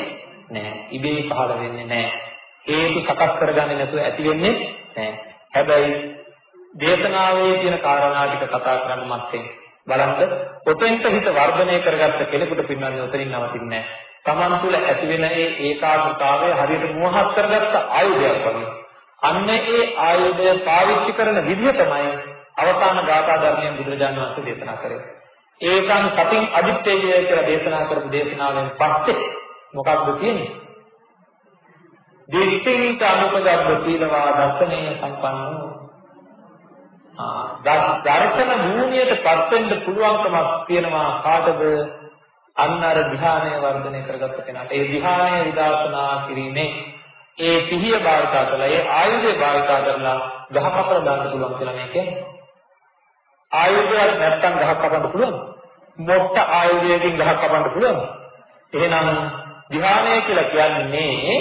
[SPEAKER 2] නැහැ. ඉබේ පහළ වෙන්නේ නැහැ. හේතු සකස් කරගන්නේ නැතුව ඇති වෙන්නේ නැහැ. හැබැයි දේශනාවේ තියෙන කාරණා ටික කතා කරන්න මත්තෙන් බලන්න ඔතෙන්ට හිත වර්ධනය කරගත්ත කෙනෙකුට පින්නන්නේ ඔතනින් නවතින්නේ නැහැ. Taman තුල ඇති වෙන ඒ ඒකාග්‍රතාවය හරියට මෝහත් කරගත්ත ආයුධයක් වගේ. අන්න ඒ ආයුධය පාවිච්චි කරන විදිහ තමයි අවසාන ගාථා ධර්මයෙන් බුදුරජාණන් වහන්සේ දේශනා කරේ. ඒකන් සතින් අදිත්තේය කියලා දේශනා කරපු දේශනාවෙන් පස්සේ මොකක්ද තියෙන්නේ? දිට්ඨින්ත අනුපදබ්බ සීලවා දර්ශනීය සම්පන්නෝ ආ දර්ශන භූමියටපත් වෙන්න පුළුවන්කමක් තියෙනවා කාටද අන්න අර ධ්‍යානය වර්ධනය කරගත්ත කෙනාට ඒ ධ්‍යානය විදර්ශනා කිරීමේ ඒ සිහිය භාවිතා කරලා ඒ ආයුධය භාවිතා කරලා ගහ කපලා දාන්න පුළුවන් කියලා මේ කියන්නේ. ආයුධයක් නැත්තම් ගහ කපන්න පුළුවන්. මොට්ට ආයුධයකින් ගහ කපන්න පුළුවන්. එහෙනම් ධ්‍යානය කියලා කියන්නේ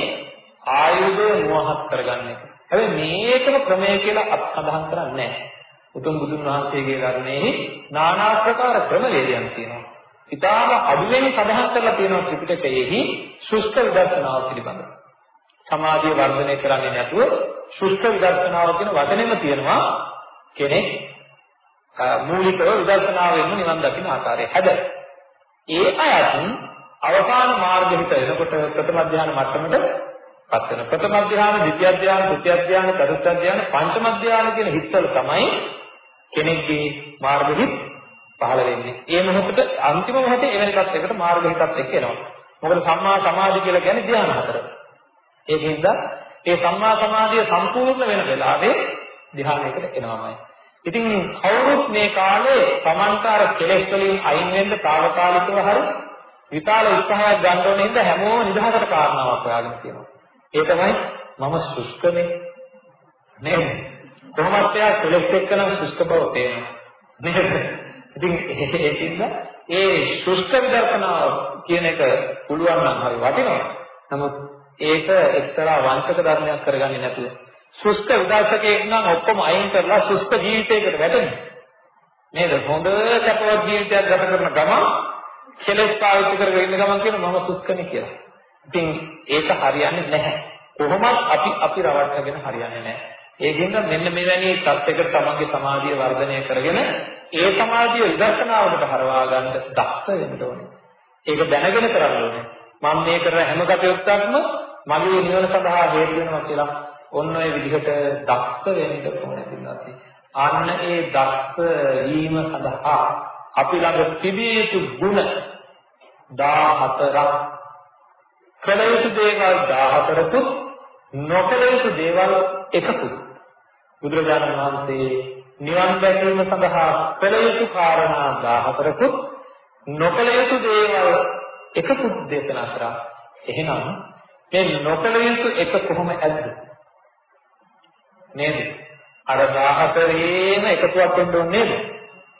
[SPEAKER 2] ආයුධය මොහත් කරගන්න එක. හැබැයි මේකම ක්‍රමය කියලා අප සඳහන් කරන්නේ නැහැ. උතුම් බුදුන් වහන්සේගේ ධර්මයේ নানা ආකාර ක්‍රමවේදයන් තියෙනවා. ඊටාම අදුවෙන් සඳහන් කරලා තියෙනවා ත්‍රිපිටකයේහි ශුෂ්ක විදර්ශනාව පිළිබඳව. සමාධිය වර්ධනය කරන්නේ නැතුව ශුෂ්ක විදර්ශනාව කියන වචනේම තියෙනවා කෙනෙක් මූලිකව විදර්ශනාවෙන්ම නිවන් දකින්න ආකාරය. හැබැයි ඒ අයත් අවසාන මාර්ගෙ හිත එනකොට ප්‍රථම ධ්‍යාන මට්ටමට පත් වෙන ප්‍රථම ධ්‍යාන, ද්විතිය ධ්‍යාන, තෘතිය ධ්‍යාන, චතුර්ථ ධ්‍යාන, පංචම ධ්‍යාන කියන හිත්වල තමයි කෙනෙක්ගේ මාර්ග හිත් පහළ වෙන්නේ. ඒ මොහොතට අන්තිම මොහොතේ එවැනි තත්යකට මාර්ග හිතත් එක්ක එනවා. මොකද සම්මා සමාධි කියලා කියන්නේ ධ්‍යාන හතර. ඒකින්ද ඒ සම්මා සමාධිය සම්පූර්ණ වෙන වෙලාවේ ධ්‍යානයකට එනවාමයි. ඉතින් කවුරුත් මේ කාලේ සමන්කාර කෙලෙස් වලින් අයින් වෙන්න తాවකාලිකව හරි විශාල උත්සාහයක් ගන්න ඕනේ හින්දා හැමෝම නිදහසට කාරණාවක් හොයාගෙන තියෙනවා. ඒ තමයි මම සුෂ්කනේ නේද? කොහොමද එයා කෙලෙස් එක්කනම් සුෂ්ක බව තේරෙනවා. නේද? ඉතින් ඒකින්ද ඒ සුෂ්ක විදර්ශනාව කියන එක පුළුවන් නම් හරි වටිනවා. නමුත් ඒක එක්තරා වංශක ධර්මයක් කරගන්නේ නැතුව සුෂ්ක විදර්ශකයෙක් නම් ඔක්කොම අයින් කරලා සුෂ්ක ජීවිතයකට වැටෙනවා. නේද? හොඳ කැපවත් ජීවිතයක් ගත කරන ගමන් කෙලස් පාවිච්චි කරගෙන ඉන්න ගමන් කියන මම සුෂ්කනේ කියලා. ඉතින් ඒක හරියන්නේ නැහැ. කොහොමත් අපි අපි රවට්ටගෙන හරියන්නේ නැහැ. ඒකින්ද මෙන්න මෙවැනි තත්යකට තමන්ගේ සමාධිය වර්ධනය කරගෙන ඒ සමාධිය විදර්ශනාවකට හරවා ගන්න දක්ෂ වෙන්න ඕනේ. ඒක දැනගෙන කරන්න ඕනේ. මම මේ කරන හැම කටයුත්තක්ම මගේ නිවන සඳහා හේතු වෙනවා කියලා ඔන්න ඔය විදිහට දක්ෂ වෙන්න ඕනේ පින්වත්නි. අන්න ඒ දක්ෂ වීම සඳහා අපි ළඟ තිබිය යුතු ගුණ 14ක් කළ යුතු දේවල් 14කුත් නොකළ යුතු දේවල් එකකුත් බුදුරජාණන් වහන්සේ නිවන් දැකීම සඳහා කළ යුතු කාරණා 14කුත් නොකළ යුතු දේවල් එකකුත් දේශනා කරා. එහෙනම් මේ නොකළ යුතු එක කොහොම ඇද්ද? නේද? අර 14ේම එකතුවක් වෙන්න ඕනේ නේද?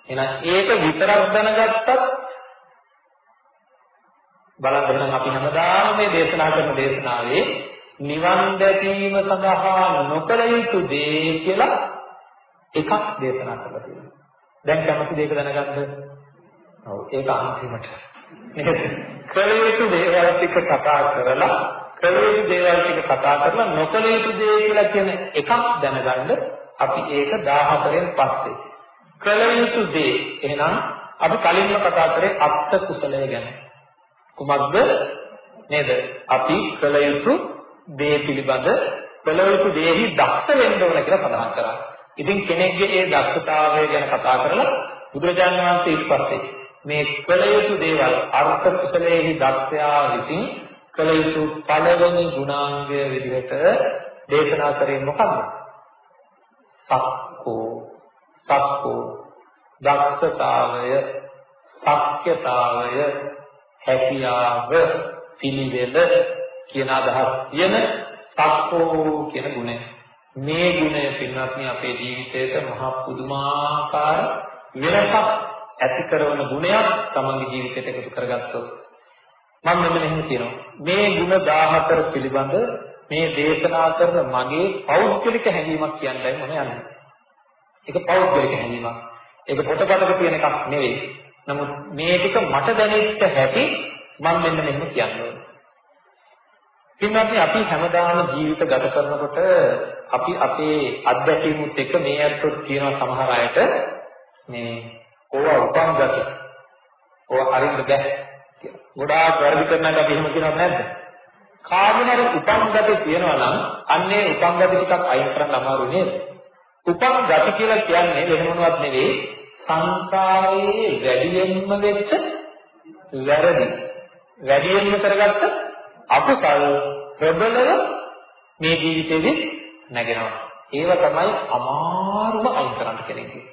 [SPEAKER 2] එහෙනම් ඒක විතරක් දැනගත්තත් බලන්න එහෙනම් අපි හැමදාම මේ දේශනා කරන දේශනාවේ නිවන් දැකීම සඳහා නොකළ යුතු දේ කියලා එකක් දේශනා කරලා තියෙනවා. දැන් කැමති දෙයක දැනගන්න. ඔව් ඒක අන්තිමට. නේද? කළ යුතු දේවල් ටික කතා කරලා කළ යුතු දේවල් ටික කතා කරලා නොකළ යුතු දේ කියලා කියන එකක් දැනගන්න අපි ඒක 14න් පස්සේ කළ යුතු දේ එහෙනම් අපි කලින්ම කතා කරේ අත්ත් කුසලය ගැන කුමක්ද නේද අපි කළ යුතු දේ පිළිබඳ කළ යුතු දේහි දක්ෂ වෙන්න ඕන කියලා සඳහන් කරා. ඉතින් කෙනෙක්ගේ ඒ දක්ෂතාවය ගැන කතා කරලා බුදුරජාණන් වහන්සේ ඊපස්සේ මේ කළ යුතු දේවල් අර්ථ කුසලයේහි දක්ෂයා විසින් කළ යුතු පළවෙනි ගුණාංගය විදිහට දේශනා කරේ මොකක්ද? සක්කු සක්කෝ සක්කෝ දක්ෂතාවය සක්්‍යතාවය හැකියාව පිළිවෙල කියන අදහස් තියෙන සක්කෝ කියන ගුණය මේ ගුණය පින්වත්නි අපේ ජීවිතයට මහා පුදුමාකාර වෙනසක් ඇති කරන ගුණයක් තමන්ගේ ජීවිතයට එකතු කරගත්තොත් මම මෙන්න මෙහෙම කියනවා මේ ගුණ 14 පිළිබඳ මේ දේශනා කරන මගේ පෞද්ගලික හැඟීමක් කියන්නයි මම යන්නේ. ඒක පෞද්ගලික හැඟීමක්. ඒක පොතපතක තියෙන එකක් නෙවෙයි. නමුත් මේ ටික මට දැනෙච්ච හැටි මම මෙන්න මෙහෙම කියනවා. පින්වත්නි අපි හැමදාම ජීවිත ගත කරනකොට අපි අපේ අත්දැකීමුත් එක්ක මේ අත්ොත් කියන සමහර අයට මේ ඕවා උපන් ගති. ඕවා අරින්න බෑ. ගොඩාක් වැරදි කරනකට අපි එහෙම කියනවද නැද්ද? කාගෙනරි උපන් ගති තියෙනවා නම් අන්නේ උපන් ගති ටිකක් අයින් කරන්න අමාරු නේද? උපන් ගති කියලා කියන්නේ වෙන මොනවත් නෙවෙයි සංසාරයේ වැඩියෙන්ම වෙච්ච වැරදි. වැඩියෙන්ම කරගත්ත අකුසල් ප්‍රබලව මේ ජීවිතේදී නැගෙනවා. ඒව තමයි අමාරුම අයින් කරන්න කෙනෙක්ගේ.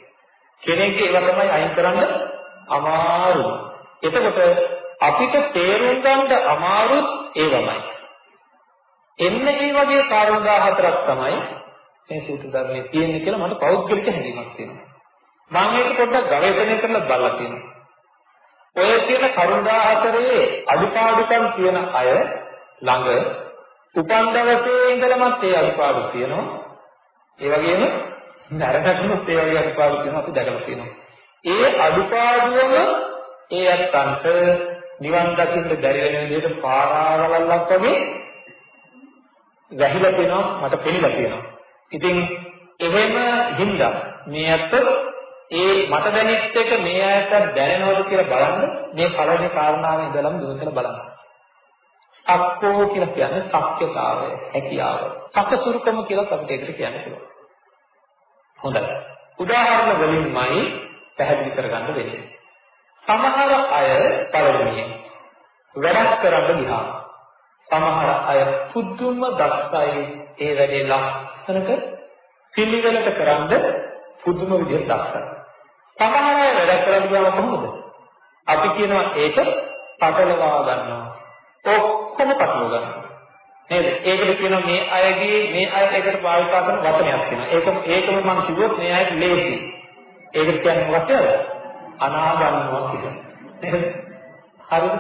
[SPEAKER 2] කෙනෙක්ගේ ඒව තමයි අයින් කරන්න අමාරු. එතකොට අපිට තේරුම් ගන්න අමාරුත් ඒවමයි. එන්න ඒ වගේ කාරණා 14ක් තමයි මේ සූත්‍ර ධර්මයේ තියෙන්නේ කියලා මට පෞද්ගලික හැඟීමක් තියෙනවා. මම ඒක පොඩ්ඩක් ගවේෂණය කරලා බලලා තියෙනවා. ඔය තියෙන කරුණා 14 අඩුපාඩුකම් තියෙන අය ළඟ උපන් දවසේ ඉඳලමත් ඒ අඩුපාඩු තියෙනවා. ඒ වගේම නරකටුත් ඒ වගේ අඩුපාඩු තියෙනවා අපි දැකලා තියෙනවා. ඒ අඩුපාඩුවම ඒ අත්තන්ට නිවන් දකින්න බැරි වෙන විදිහට පාරාවලල්ලක් වගේ වැහිලා තියෙනවා මට පෙනිලා තියෙනවා. ඉතින් එහෙම හින්දා මේ අත්ත ඒ මට දැනෙච්ච එක මේ අයට දැනෙනවද කියලා බලන්න මේ පළවෙනි කාරණාවෙන් ඉඳලම දුරසලා බලන්න. සක්කෝ කියලා කියන්නේ සත්‍යතාවය, හැකියාව. සකසුරුකම කියලා අපිට ඒකට කියන්න පුළුවන්. හොඳයි. උදාහරණ වලින්මයි පැහැදිලි කරගන්න වෙන්නේ. සමහර අය පළවෙනියෙන් වැඩක් කරන්න ගියාම සමහර අය පුදුම දක්ෂයි ඒ වැඩේ ලස්සනට පිළිවෙලට කරන්ද පුදුම විදිහට දක්ෂයි. සමහර අය වැඩ කරන්න ගියාම කොහොමද? අපි කියනවා ඒක පටලවා ගන්නවා. ඔක්කොම පටලවා ගන්නවා. නේද? ඒකට කියනවා මේ අයගේ මේ අය ඒකට භාවිත කරන වචනයක් තියෙනවා. ඒක ඒකම මම කිව්වොත් මේ අයට ලේසි. ඒකට කියන්නේ මොකක්ද? අනාගන්නවා කියලා. නේද? හරිද?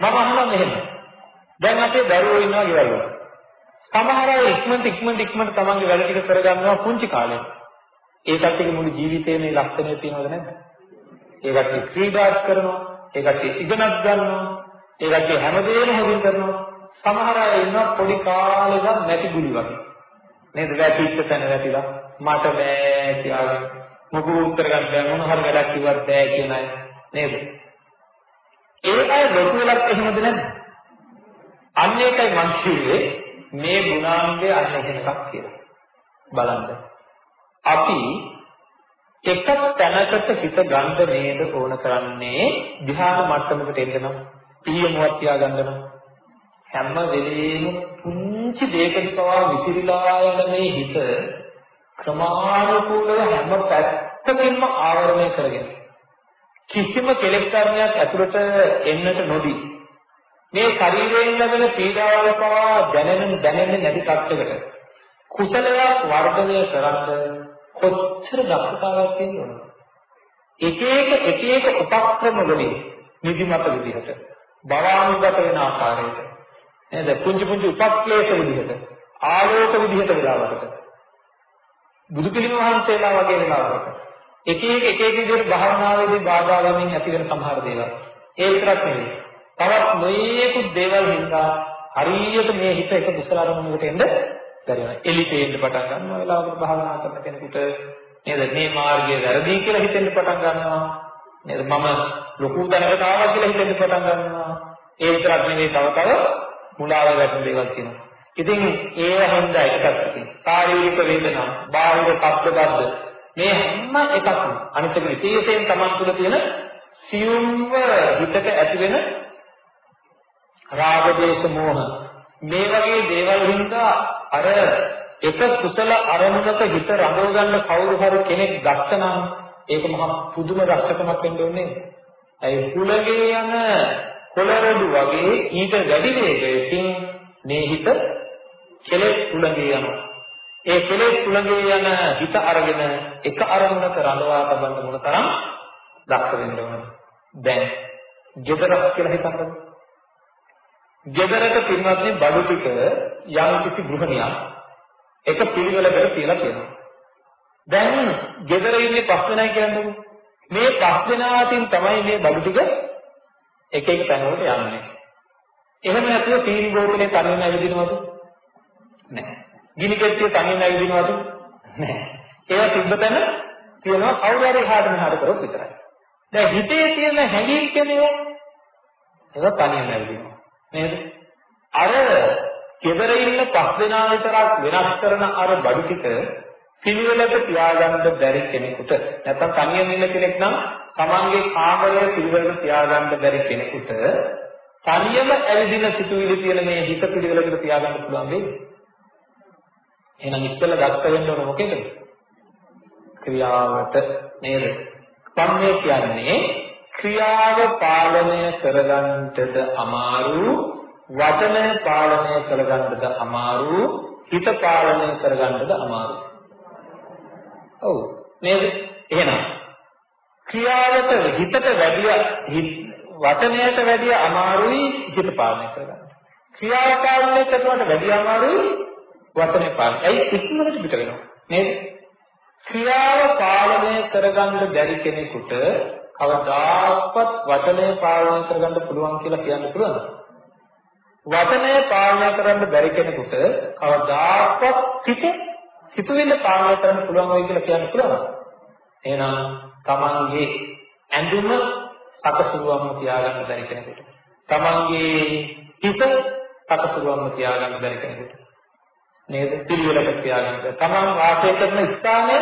[SPEAKER 2] මම අහනවා මෙහෙම. දැන් අපේ දරුවෝ ඉන්නවා ගෙවල් වල. සමහර අය ඉක්මනට ඉක්මනට ඉක්මනට තමන්ගේ වැඩ ටික කරගන්නවා පුංචි කාලේ. ඒ කට්ටියගේ මුළු ජීවිතේ මේ ලක්ෂණය තියෙනවද නැද්ද? ඒ කට්ටිය ක්‍රීඩාත් කරනවා, ඒ කට්ටිය ඉගෙනත් ගන්නවා, ඒ කට්ටිය හැමදේම හොඳින් කරනවා. සමහර අය ඉන්නවා පොඩි කාලේ ඉඳන් නැති ගුලි වගේ. නේද? වැටිච්ච තැන වැටිලා මට බෑ කියලා මොකෝ උත්තර ගන්න බෑ මොන හරි වැඩක් කිව්වත් බෑ කියන අය නේද? ඒ අය ලොකු වෙලක් එහෙමද නැද්ද? අන්න ඒකයි මං කිව්වේ මේ ගුණාංගය අන්න එහෙම එකක් කියලා. බලන්න. අපි එක තැනකට හිත ගන්න නේද ඕන කරන්නේ? ධ්‍යාන මට්ටමකට එන්න නම් පියමුවක් තියාගන්න නම්. හැම වෙලේම පුංචි දෙයකට පවා විසිරීලා යන මේ හිත ක්‍රමානුකූලව හැම පැත්තකින්ම ආවරණය කරගෙන කිසිම කෙලෙස් කර්මයක් ඇතුළට එන්නට නොදී මේ ශරීරයෙන් ලැබෙන පීඩාවල පවා දැනෙන දැනෙන්නේ නැති තත්යකට කුසලයක් වර්ධනය කරන්න කොච්චර දක්ෂතාවයක් තියෙනවද? එක එක එක එක උපක්‍රම වලින් නිදිමත විදිහට බවානුගත වෙන ආකාරයට. නේද? පුංචි පුංචි උපක්ලේශ විදිහට ආලෝක විදිහට වෙලාවකට. බුදු පිළිම වහන්සේලා වගේ වෙලාවකට. එක එක එක එක විදිහට භාවනාවේදී බාධා වමින් ඇති වෙන සමහර දේවල්. ඒ විතරක් නෙවෙයි. තවත් නොයේකුත් දේවල් හින්දා හරියට මේ හිත එක කුසල අරමුණකට එන්න දැනෙනවා. එලි පේන්න පටන් ගන්නවා වෙලාවකට භාවනා කරන කෙනෙකුට නේද මේ මාර්ගය වැරදි කියලා හිතෙන්න පටන් ගන්නවා. නේද මම ලොකු දැනකට ආවා කියලා හිතෙන්න පටන් ගන්නවා. ඒ විතරක් නෙවෙයි තව තව මුලාව වැටෙන දේවල් තියෙනවා. ඉතින් ඒව හින්දා එකක් තියෙනවා. ශාරීරික වේදනා, බාහිර ශබ්ද බද්ද මේ හැම එකක්ම අනිත් එක විශේෂයෙන් Taman තුල තියෙන සියුම්ව හිතට ඇති වෙන රාග දේශ මොහ මේ වගේ දේවල් හින්දා අර එක කුසල අරමුණක හිත රඳව ගන්න කවුරු හරි කෙනෙක් දක්ෂ නම් ඒක මහා පුදුම දක්ෂකමක් වෙන්න ඕනේ. ඒ කුලගේ යන කොළරොඩු වගේ ඊට වැඩි වේගයකින් මේ හිත කෙලෙස් කුලගේ යනවා. ඒ කෙලෙස් කුලගේ යන හිත අරගෙන එක අරමුණක රඳවා තබන්න මොන තරම් දක්ෂ වෙන්න ඕනද? දැන් ජීවිතයක් කියලා හිතන්නකෝ. ගෙදරක පින්වත්නි බඩු ටික යම් කිසි ගෘහණියක් එක පිළිවෙලකට තියලා තියෙනවා. දැන් ගෙදර ඉන්නේ පස් දෙනයි කියන්නේ. මේ පස් දෙනා අතින් තමයි මේ බඩු ටික එක එක තැන්වලට යන්නේ. එහෙම නැතුව සීනි බෝතලේ තනියම ඇවිදිනවද? නැහැ. ගිනි පෙට්ටිය තනියම ඇවිදිනවද? නැහැ. ඒවා තිබ්බ තැන තියෙනවා කවුරු හරි හාට මෙහාට කරොත් විතරයි. දැන් හිතේ තියෙන හැඟීම් කියන්නේ ඒවා තනියම ඇවිදිනවා. නේද? අර කෙදර ඉන්න පස් දෙනා විතරක් වෙනස් කරන අර බඩු ටික පිළිවෙලට තියාගන්න බැරි කෙනෙකුට නැත්නම් තනියම ඉන්න කෙනෙක් නම් තමන්ගේ කාමරය පිළිවෙලට තියාගන්න බැරි කෙනෙකුට තනියම ඇවිදින සිතුවිලි තියෙන මේ හිත පිළිවෙලකට තියාගන්න පුළුවන් වෙයි. එහෙනම් ඉස්සෙල්ලා දක්ෂ වෙන්න ඕන මොකේද? ක්‍රියාවට නේද? සම්මේ කියන්නේ ක්‍රියාව පාලනය කරගන්නටද අමාරු වචනය පාලනය කරගන්නටද අමාරු හිත පාලනය කරගන්නටද අමාරු? ඔව්. නේද? එහෙනම් ක්‍රියාවට හිතට වැඩිය වචනයට වැඩිය අමාරුයි හිත පාලනය කරගන්න. ක්‍රියාව පාලනය කරනවට වැඩිය අමාරුයි වචනය පාලනය. ඇයි? ඉක්මනට පිට වෙනවා. නේද? ක්‍රියාව පාලනය කරගන්න බැරි කෙනෙකුට කවදාවත් වචනය පාලනය කරගන්න පුළුවන් කියලා කියන්න පුළුවන්ද? වචනය පාලනය කරන්න බැරි කෙනෙකුට කවදාවත් සිත සිතුවිල්ල පාලනය කරන්න පුළුවන් වෙයි කියලා කියන්න පුළුවන්ද? එහෙනම් තමන්ගේ ඇඳුම සකසුරුවම්ම තියාගන්න බැරි කෙනෙකුට තමන්ගේ හිත සකසුරුවම්ම තියාගන්න බැරි කෙනෙකුට නේද පිළිවෙලකට තියාගන්න තමන් වාසය කරන ස්ථානය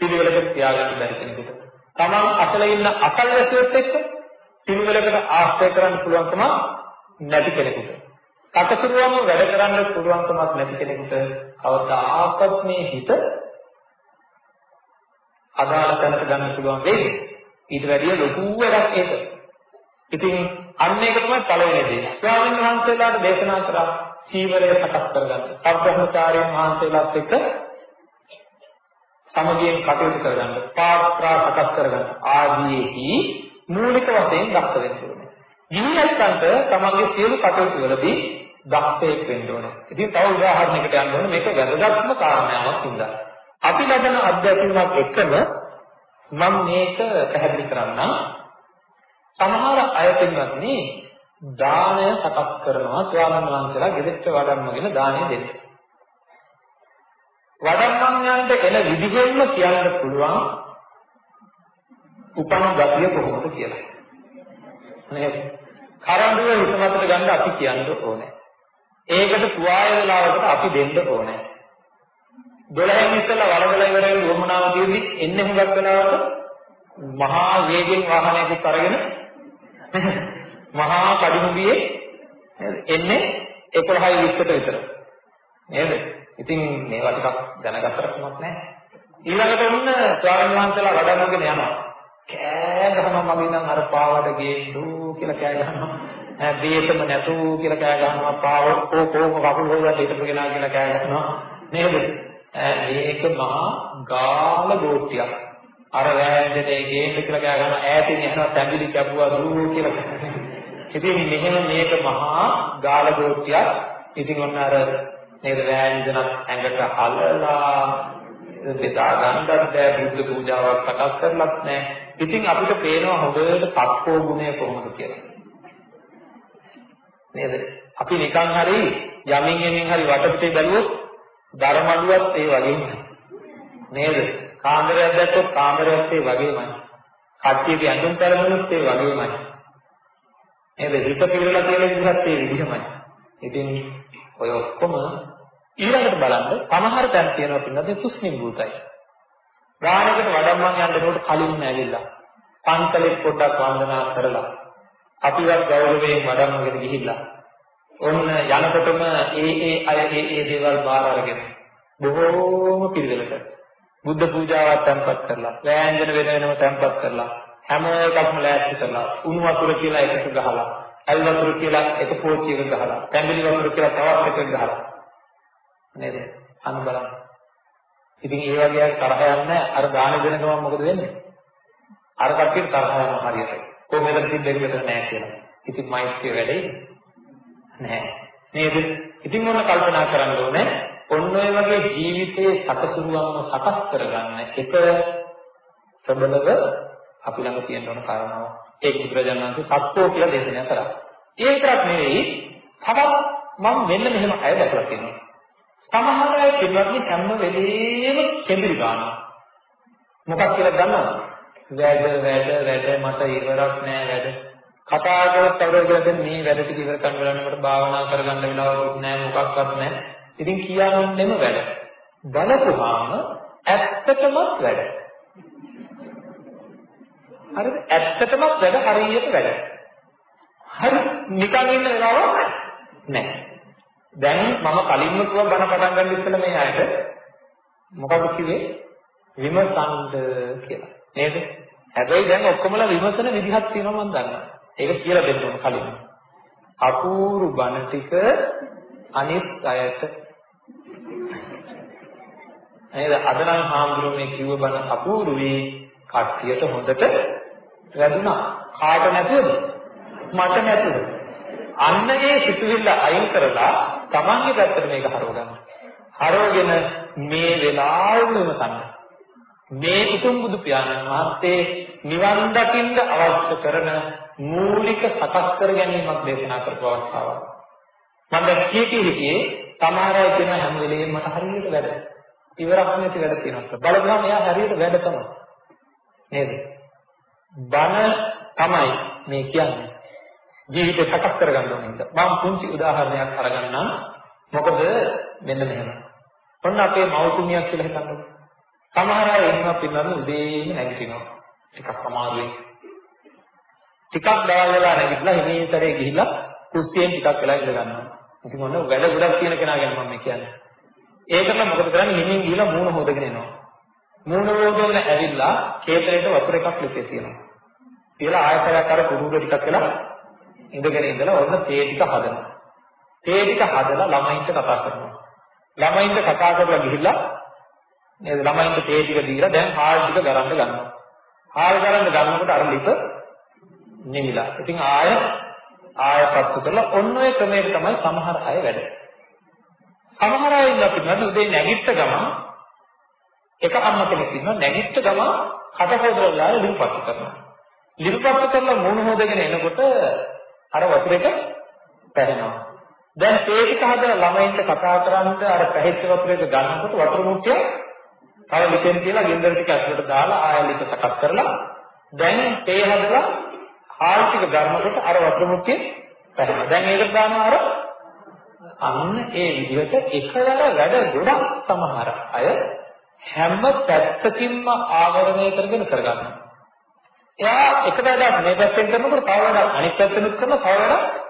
[SPEAKER 2] පිළිවෙලකට තියාගන්න බැරි කෙනෙකුට තමන් අසල ඉන්න අකල්වැසියෙක් එක්ක පිළිවෙලකට ආශ්‍රය කරන්න පුළුවන්කම නැති කෙනෙකුට. සකසුරුවම වැඩ කරන්න පුළුවන්කමක් නැති කෙනෙකුට කවදාකවත් මේ හිත අදාළ තැනට ගන්න පුළුවන් වෙයි. ඊට වැඩිය ලොකු වැඩක් ඒක. ඉතින් අන්න ඒක තමයි පළවෙනි දේ. ස්වාමීන් වහන්සේලාට දේශනා කරා චීවරය සකස් කරගන්න. සබ්‍රහ්මචාරීන් වහන්සේලාත් එක්ක සමගියෙන් කටයුතු කරගන්න, පාත්‍රා සකස් කරගන්න ආදීෙහි මූලික වශයෙන් දක්ෂ වෙන්න ඕනේ. ගිහියන්ට තමන්ගේ සියලු කටයුතු වලදී දක්ෂයෙක් වෙන්න ඕනේ. ඉතින් තව උදාහරණයකට යන්න ඕනේ මේක වැදගත්ම කාරණාවක් හින්දා. අපි ලබන අත්දැකීමක් එකම මම මේක පැහැදිලි කරන්නම්. සමහර අය පින්වත්නි දානය සකස් කරනවා ස්වාමීන් වහන්සේලා ගෙදරට වඩම්මගෙන දානය දෙන්නේ. වඩම්මන්යන්ට එන විදිහෙන්ම කියන්න පුළුවන් උපන් ගතිය කොහොමද කියලා. නේද? කරඬුව හිත මතට ගන්න අපි කියන්න ඕනේ. ඒකට පුවාය වෙලාවකට අපි දෙන්න ඕනේ. 12න් ඉස්සෙල්ලා වලවල ඉවරගෙන වමනාව තියෙදි එන්නේ හුඟක් වෙලාවට මහා වේගෙන් වාහනයකට අරගෙන මහා කඩිමුඩියේ එන්නේ 11යි 20ට විතර. නේද? ඉතින් මේවා ටිකක් දැනගත්තට කමක් නැහැ. ඊළඟට ඔන්න ස්වාමීන් වහන්සේලා වඩනගෙන යනවා. කෑ ගහනවා මගේ නම් අර පාවඩ ගේන්නු කියලා කෑ ගහනවා. දේතම නැතු කියලා කෑ ගහනවා. පාව කෝ කෝ කකුල් හොයලා හිටපු කෙනා කියලා කෑ ගහනවා. නේද? මේක මහා ගාල ගෝත්‍යක්. අර වෑංජනේ ගේන්න කියලා කෑ ගහනවා. ඈතින් එනවා තැඹිලි කැපුවා දූ කියලා. ඉතින් මෙහෙම මේක මහා ගාල ගෝත්‍යක්. ඉතින් ඔන්න අර නේද වෑංජනත් ඇඟට අල්ලලා බෙදා ගන්නත් බෑ බුද්ධ පූජාවක් සකස් කරලත් නෑ. ඉතින් අපිට පේනවා හොඳට සක්කෝ ගුණය කොහොමද කියලා. නේද? අපි නිකන් හරි යමින් යමින් හරි වටපිටේ බැලුවොත් ධර්මඩුවත් ඒ වගේමයි. නේද? කාමරයක් දැක්කොත් කාමරයත් ඒ වගේමයි. කට්ටියගේ ඇඳුම් පැළඳුනුත් ඒ වගේමයි. නේද? හිත පිළිවෙලා තියෙන විදිහත් ඒ විදිහමයි. ඉතින් ඔය ඔක්කොම ඊළඟට බලන්න සමහර තැන් තියෙනවා පින්නද තුස්මින් භූතයි. ගානකට වඩම්මන් යන්නකොට කලින් ඇවිල්ලා පන්තලෙත් පොඩ්ඩක් වන්දනා කරලා අපිවත් ගෞරවයෙන් වඩම්මගෙන ගිහිල්ලා ඔන්න යනකොටම ඒ ඒ අය ඒ ඒ දේවල් බාර අරගෙන බොහෝම පිළිවෙලට බුද්ධ පූජාවක් තැන්පත් කරලා වෑංජන වෙන වෙනම තැන්පත් කරලා හැම එකක්ම ලෑස්ති කරලා උණු වතුර කියලා එකක ගහලා ඇල් වතුර කියලා එක පෝච්චියක ගහලා තැඹිලි වතුර කියලා තවත් එකක ගහලා නේද? අන්න බලන්න. ඉතින් ඒ වගේ තරහ යන්නේ අර දාන දෙන ගමන් මොකද වෙන්නේ? අර කට්ටියට තරහ යනවා හරියට. කොහොමද තිබෙන්නේ මෙතන නැහැ කියලා. ඉතින් මෛත්‍රිය වැඩේ නැහැ. නේද? ඉතින් මොන කල්පනා කරන්න ඕනේ. ඔන්න ඔය වගේ ජීවිතයේ සකසුරුවන්ව සකස් කරගන්න එක ප්‍රබලව අපි ළඟ තියෙන ඕන කාරණාව. ඒක බුදුරජාණන් වහන්සේ සත්‍යෝ කියලා දේශනා කරා. ඒ විතරක් නෙවෙයි. තවත් මම මෙන්න මෙහෙම අය දැකලා තියෙනවා. සමහර අය පිළිවෙත්නි හැම වෙලේම කෙඹිරි ගන්නවා. මොකක් කියලා දන්නවද? වැඩ වැඩ වැඩ මට ඉවරක් නෑ වැඩ. කතා කරලා තවරගෙන මේ වැඩ ටික ඉවර කරන්න වෙලාවට භාවනා කරගන්න වෙලාවක් නෑ මොකක්වත් නෑ. ඉතින් කියන්නෙම වැඩ. බලපුවාම ඇත්තටම වැඩ. හරිද? ඇත්තටම වැඩ හරියට වැඩ. හරි නිකන් ඉන්න වෙලාවක් නැහැ. දැන් මම කලින්ම කිව්වා බණ පටන් ගන්න ඉස්සෙල්ලා මේ අයට මොකද කිව්වේ? විමසන්න කියලා. නේද? හැබැයි දැන් ඔක්කොමලා විමසන විදිහක් තියෙනවා මම දන්නවා. ඒක කියලා දෙන්න ඕන කලින්. අපූර්ව බණ ටික අනිත් අයට නේද? අද නම් හාමුදුරුවෝ මේ කිව්ව බණ අපූර්වී කට්ටියට හොඳට වැදුනා. කාට නැතුවද? මට නැතුව. අන්න ඒ සිතුවිල්ල අයින් කරලා තමන්ගේ පැත්තට මේක හරව ගන්න. හරවගෙන මේ වෙලාවෙම තමයි මේ උතුම් බුදු පියාණන් වහන්සේ නිවන් දකින්න අවශ්‍ය කරන මූලික සකස් කර ගැනීමක් දේශනා කරපු අවස්ථාවක්. මම දැන් කී කී හිටියේ සමහර අය කියන හැම වෙලෙම මට හරියට වැඩ. ඉවරක් නැති වැඩ තියෙනවා. බලපුවම එයා හරියට වැඩ තමයි. නේද? බණ තමයි මේ කියන්නේ. ජීවිතය සකස් කරගන්න ඕනේ නේද? මම පුංචි උදාහරණයක් අරගන්නම්. මොකද මෙන්න මෙහෙම. ඔන්න අපේ මවතුමියක් කියලා හිතන්නකෝ. සමහර අය ඉන්නවා පින්නන උදේම නැගිටිනවා. ටිකක් අමාරුයි. ටිකක් දවල් වෙලා නැගිටලා හිමීතරේ ගිහිල්ලා කුස්සියෙන් ටිකක් වෙලා ඉඳ ගන්නවා. ඉතින් ඔන්න වැඩ ගොඩක් තියෙන කෙනා ගැන මම කියන්නේ. ඒකම මොකද කරන්නේ හිමින් ගිහිල්ලා මූණ හොදගෙන එනවා. මූණ හොදගෙන ඇවිල්ලා කේතරේට වතුර එකක් ලිපේ තියෙනවා. කියලා ආයතනයක් අර කුරුඩ ටිකක් වෙලා ඉඳගෙන ඉඳලා ඔන්න තේ ටික හදනවා. තේ ටික හදලා ළමයින්ට කතා කරනවා. ළමයින්ට කතා කරලා ගිහිල්ලා නේද ළමයින්ට තේ ටික දීලා දැන් හාල් ටික ගරන්න ගන්නවා. හාල් ගරන්න ගන්නකොට අර ලිප නිමිලා. ඉතින් ආය ආයපත්තු කරලා ඔන්න ඔය ක්‍රමයට තමයි සමහර අය වැඩ. සමහර අය ඉන්න අපිට නේද උදේ නැගිට ගමන් එක අම්ම කෙනෙක් ඉන්නවා නැගිට ගමන් කට හොදලා ලිපපත්තු කරනවා. ලිපපත්තු කරලා මූණ හොදගෙන එනකොට අර වතුර එක පැහැෙනවා. දැන් තේටික හදලා ළමයින්ට කතා කරන්ට අර පැහැච්ච වතුර එක ගන්නකොට වතුර මුට්ටිය තව ලිපෙන් තියලා ගෙන්දර ටික ඇතුලට දාලා ආයෙ ලිප සකස් කරලා දැන් තේ හදලා හාල් ටික ගන්නකොට අර වතුර මුට්ටිය පැහැෙනවා. දැන් ඒකට දානවා අර අන්න ඒ විදිහට එකවර වැඩ ගොඩක් සමහර අය හැම පැත්තකින්ම ආවරණය කරගෙන කරගන්නවා. එයා එක වැඩක් මේ පැත්තෙන් කරනකොට තව වැඩක් අනිත් පැත්තෙනුත් කරනවා තව වැඩක්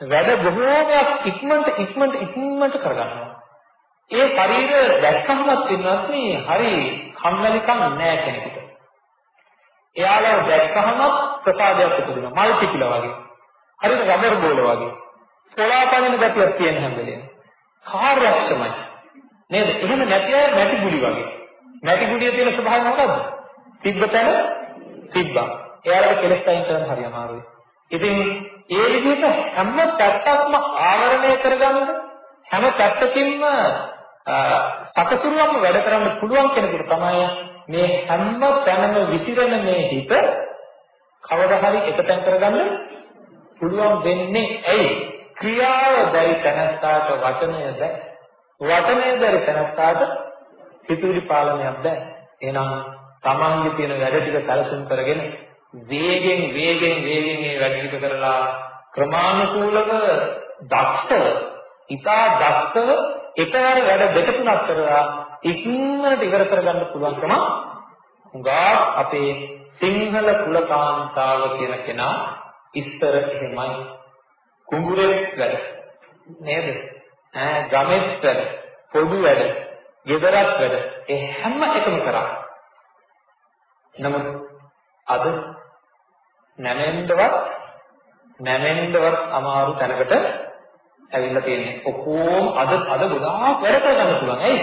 [SPEAKER 2] වැඩ බොහෝමයක් ඉක්මනට ඉක්මනට ඉක්මනට කරගන්නවා. ඒ ශරීර දැක්කමත් වෙනවත් නේ හරි කම්මැලිකම් නෑ කෙනෙකුට. එයාලා දැක්කම ප්‍රසාදයක් උපදිනවා. මල්ටිපිල වගේ. හරියට රබර් බෝල වගේ. පොළාපනින ගතියක් තියෙන හැම වෙලේම. කාර්යක්ෂමයි. නේද? එහෙම නැති අය මැටි ගුලි වගේ. මැටි ගුලියේ තියෙන ස්වභාවය මොකද්ද? තිබ්බ තැන තිබ්බා. එයාලට කෙලස් අයින් කරන්න හරි අමාරුයි. ඉතින් ඒ විදිහට හැම පැත්තක්ම ආවරණය කරගන්න හැම පැත්තකින්ම සකසුරුවම වැඩ කරන්න පුළුවන් කෙනෙකුට තමයි මේ හැම තැනම විසිරෙන මේ හිත කවදා හරි එකතෙන් කරගන්න පුළුවන් වෙන්නේ ඇයි? ක්‍රියාව බැරි තැනස්තාට වචනය බෑ. වචනය බැරි තැනස්තාට සිතුවිලි පාලනයක් බෑ. එහෙනම් තමන්ගේ තියෙන වැඩ ටික සැලසුම් කරගෙන වේගෙන් වේගෙන් වේගෙන් මේ වැඩ ටික කරලා ක්‍රමානුකූලව දක්ෂව ඉතා දක්ෂව එකවර වැඩ දෙක තුනක් කරලා ඉක්මනට ඉවර කරගන්න පුළුවන්කම හුඟා අපේ සිංහල කුලකාන්තාව කියන කෙනා ඉස්තර එහෙමයි. කුඹුරේ වැඩ. නේද? ඈ ගමෙත් වැඩ. පොදු වැඩ. ගෙදරත් වැඩ. ඒ හැම එකම කරා. නමුත් අද නැමෙන්නවත් නැමෙන්නවත් අමාරු තැනකට ඇවිල්ලා තියෙන්නේ. ඔක්කොම අද අද ගොඩාක් වැඩ කරගන්න පුළුවන්. ඇයි?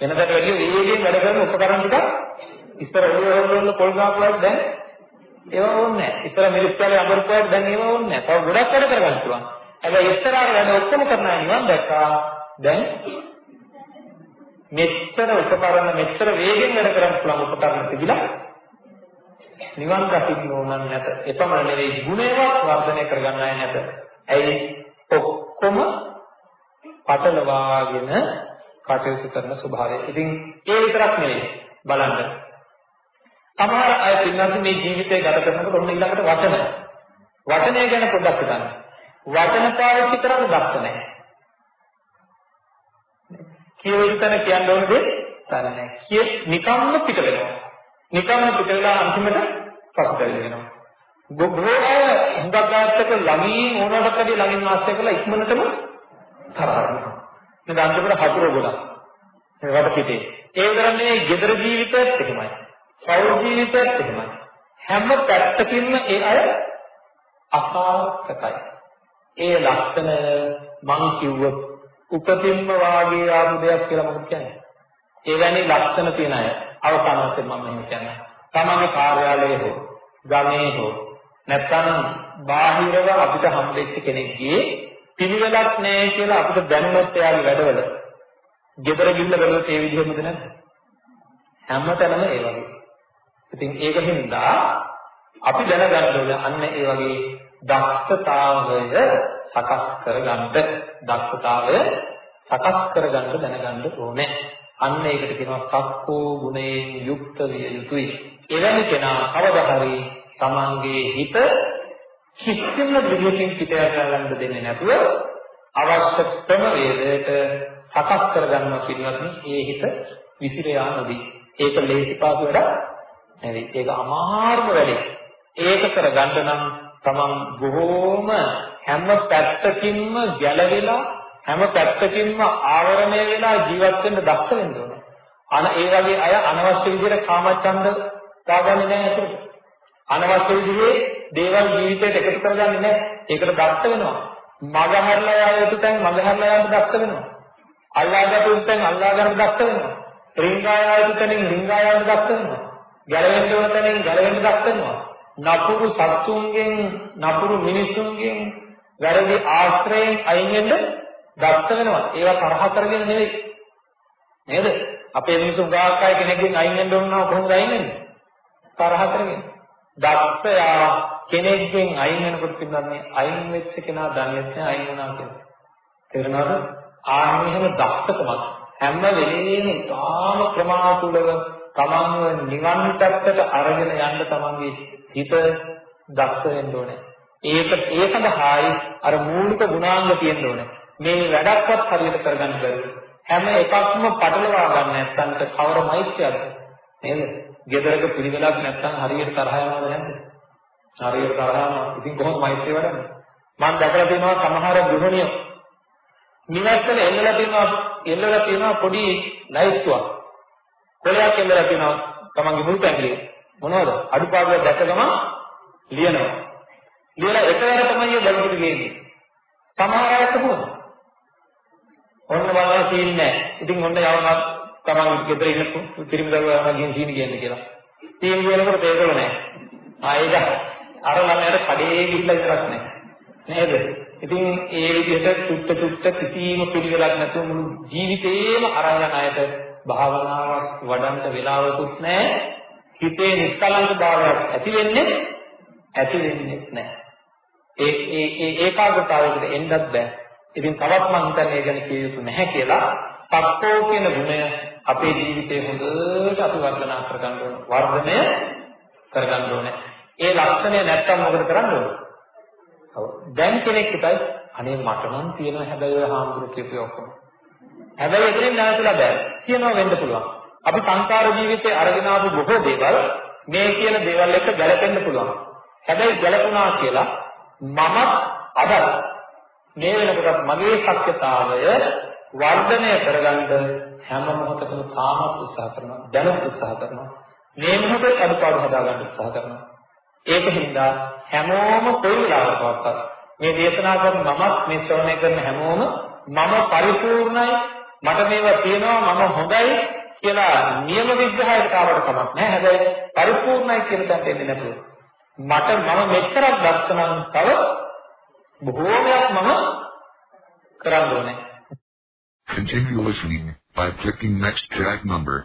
[SPEAKER 2] වෙනදට වැඩිය වේගෙන් වැඩ කරන උපකරණ ටික ඉස්සර ඔළුව වල පොල් ගාපුවාට දැන් ඒවා ඕනේ නැහැ. ඉස්සර මිලිස්තරේ අමරපුවාට දැන් ඒවා ඕනේ නැහැ. තව ගොඩක් වැඩ කරගන්න පුළුවන්. හැබැයි ඉස්සරහට වැඩ ඔක්කොම කරන අය නිවන් දැක්කා. දැන් මෙච්චර උපකරණ මෙච්චර වේගෙන් වැඩ කරන්න පුළුවන් උපකරණ තිබිලා නිවන් දකින්න ඕන නැත. එපමණ නෙවෙයි ගුණේවත් වර්ධනය කරගන්න අය නැත. ඇයි? ඔක්කොම පටලවාගෙන කටයුතු කරන ස්වභාවය. ඉතින් ඒ විතරක් නෙවෙයි බලන්න. සමහර අය පින්නත් මේ ජීවිතය ගත කරනකොට ඔන්න ඊළඟට වචන. වචනය ගැන පොඩ්ඩක් හිතන්න. වචන පාවිච්චි කරන්න දක්ෂ නැහැ. කියවෙන තැන කියන්න ඕන දේ තන නැහැ. කිය නිකම්ම පිට වෙනවා. නිකම්ම පිට වෙලා අන්තිමට පසුතැවෙ වෙනවා. බොහෝ අය හුඟක් ආත්තක ළඟින් ඕනකට වැඩි ළඟින් ආශ්‍රය කරලා ඉක්මනටම තරහ වෙනවා. නේද අන්තිමට හතුරු ගොඩක්. ඒකට පිටේ. ඒ විතරනේ gedara ජීවිතයත් එහෙමයි. පෞල් ජීවිතයත් එහෙමයි. හැම පැත්තකින්ම ඒ අය අසාර්ථකයි. ඒ ලක්ෂණ මං කිව්වොත් උපතින්ම වාගේ ආපු දෙයක් කියලා මොකද කියන්නේ? එවැනි ලක්ෂණ තියෙන අය අවසාන වශයෙන් මම මෙහෙම කියන්නේ. තමන්ගේ කාර්යාලයේ හෝ ගමේ හෝ නැත්නම් බාහිරව අපිට හම්බෙච්ච කෙනෙක්ගේ පිළිවෙලක් නැහැ කියලා අපිට දැනුනොත් එයාගේ වැඩවල ගෙදර ගිහිල්ලා බලුවොත් ඒ විදිහමද නැද්ද? හැමතැනම ඒ වගේ. ඉතින් ඒක හින්දා අපි දැනගන්න ඕනේ අන්න ඒ වගේ දක්ෂතාවය සකස් කරගන්න දක්ෂතාවය සකස් කරගන්න දැනගන්න ඕනේ. අන්න ඒකට කියනවා සක්කෝ ගුණයෙන් යුක්ත විය යුතුයි. එවැනි කෙනා කවදා හරි තමන්ගේ හිත කිසිම විදියකින් පිටයට ගන්න දෙන්නේ නැතුව අවශ්‍ය ක්‍රමවේදයට සකස් කරගන්නවා කියනවත් ඒ හිත විසිර යාමදී. ඒක ලේසි පාසු වැඩක් නෙවෙයි. ඒක අමාරුම වැඩේ. ඒක කරගන්න නම් තමන් බොහෝම හැම පැත්තකින්ම ගැළවිලා හැම පැත්තකින්ම ආවරණය වෙලා ජීවත් වෙන්න දක්ෂ වෙන්න ඕනේ. අන ඒ වගේ අය අනවශ්‍ය විදිහට කාමචන්ද දාගන්නේ නැහැ ඒකට. අනවශ්‍ය විදිහේ දේවල් ජීවිතයට එකතු කරගන්නේ නැහැ. ඒකට දක්ෂ වෙනවා. මග හැරලා යා යුතු තැන් මග හැරලා යන්න දක්ෂ වෙනවා. අල්ලාගත්තු තැන් අල්ලා ගන්න දක්ෂ වෙනවා. රිංගා යා යුතු තැනින් රිංගා යන්න දක්ෂ වෙනවා. ගැලවෙන්න ඕන තැනින් ගැලවෙන්න දක්ෂ වෙනවා. නපුරු සත්තුන්ගෙන් නපුරු මිනිසුන්ගෙන් වැරදි ආශ්‍රයෙන් අයින් වෙන්න දක්ෂ වෙනවා. ඒවා තරහ කරගෙන නෙවෙයි. නේද? අපේ මිනිසුන් ගාක් අය කෙනෙක්ගෙන් අයින් වෙන්න ඕන නම් කොහොමද අයින් වෙන්නේ? තරහ කරගෙන. දක්ෂයා කෙනෙක්ගෙන් අයින් වෙනකොට පින්නන්නේ අයින් වෙච්ච කෙනා දන්නේ නැහැ අයින් වුණා කියලා. තේරෙනවද? ආන්නේ එහෙම දක්ෂකමක් හැම වෙලේම ඉතාම ක්‍රමානුකූලව තමන්ව නිවන් පැත්තට අරගෙන යන්න තමන්ගේ හිත දක්ෂ වෙන්න ඕනේ. ඒක ඒ සඳහායි අර මූලික ගුණාංග තියෙන්න ඕනේ. මේ වැඩක්වත් හරියට කරගන්න බැරි. හැම එකක්ම පටලවා ගන්න නැත්නම් කවර මෛත්‍රියක්ද? නේද? ගෙදරක පිළිවෙලක් නැත්නම් හරියට තරහ යනවද නැද්ද? හරියට තරහ යනවා. ඉතින් කොහොමද මෛත්‍රිය වඩන්නේ? මම දැකලා තියෙනවා සමහර ගෘහණිය නිවැරදිව එල්ලලා තියෙනවා එල්ලලා තියෙනවා පොඩි ලයිස්තුවක්. කොලයක් එල්ලලා තියෙනවා තමන්ගේ මුල් පැංගිලිය. මොනවද? අඩුපාඩුවක් දැක ගමන් ලියනවා. ලියලා එකවර තමයි බලපිට ගේන්නේ. සමහර අයට කොහොමද? ඔන්න බලන්න තියෙන්නේ නැහැ. ඉතින් ඔන්න යවනවා තමන් ගෙදර ඉන්න පිරිමි දරුවා යනවා ගිහින් සීනි කියන්නේ කියලා. සීනි කියනකොට තේරෙව නැහැ. ආ ඒක අර ළමයාට කඩේ ගිහිල්ලා ඉවරක් නැහැ. නේද? ඉතින් ඒ විදිහට චුට්ට චුට්ට කිසිම පිළිවෙලක් නැතුව මුළු ජීවිතේම අරන් යන අයට භාවනාවක් වඩන්න වෙලාවකුත් නැහැ. හිතේ නිස්කලංක භාවයක් ඇති වෙන්නේ ඇති වෙන්නේ නැහැ. ඒ ඒ ඒ ඒකාග්‍රතාවයකට එන්නත් බෑ. ඉතින් තවත් මම හිතන්නේ ඒ ගැන කිය යුතු නැහැ කියලා සක්කෝ කියන ගුණය අපේ ජීවිතේ හොඳට අපි වර්ධනා කරගන්න ඕන. වර්ධනය කරගන්න ඕනේ. ඒ ලක්ෂණය නැත්තම් මොකද කරන්න ඕනේ? ඔව්. දැන් කෙනෙක් හිතයි අනේ මට නම් තියෙන හැබැයි ඔය හාමුදුරු කියපේ ඔක්කොම. හැබැයි එතනින් නැවතුලා බෑ. කියනවා වෙන්න පුළුවන්. අපි සංකාර ජීවිතේ අරගෙන ආපු බොහෝ දේවල් මේ කියන දේවල් එක්ක ගැලපෙන්න පුළුවන්. හැබැයි ගැලපුණා කියලා මම අද මේ වෙනකොට මගේ ශක්්‍යතාවය වර්ධනය කරගන්න හැම මොහොතකම තාමත් උත්සාහ කරනවා දැනුත් උත්සාහ කරනවා. මේ මොහොතේ අඩුපාඩු හදාගන්න උත්සාහ කරනවා. ඒක හින්දා හැමෝම කොයි වෙලාවකවත් මේ දේශනා කරන මමත් මේ ශ්‍රවණය කරන හැමෝම මම පරිපූර්ණයි මට මේවා තියෙනවා මම හොඳයි කියලා නියම විග්‍රහයකට ආවට කමක් නැහැ. හැබැයි පරිපූර්ණයි කියන තැනට එන්නේ නැතුව. මට මම මෙච්චරක් දක්ෂ නම් තව බොහෝමයක් මම කරන්න ඕනේ
[SPEAKER 1] Continue listening by clicking next track number.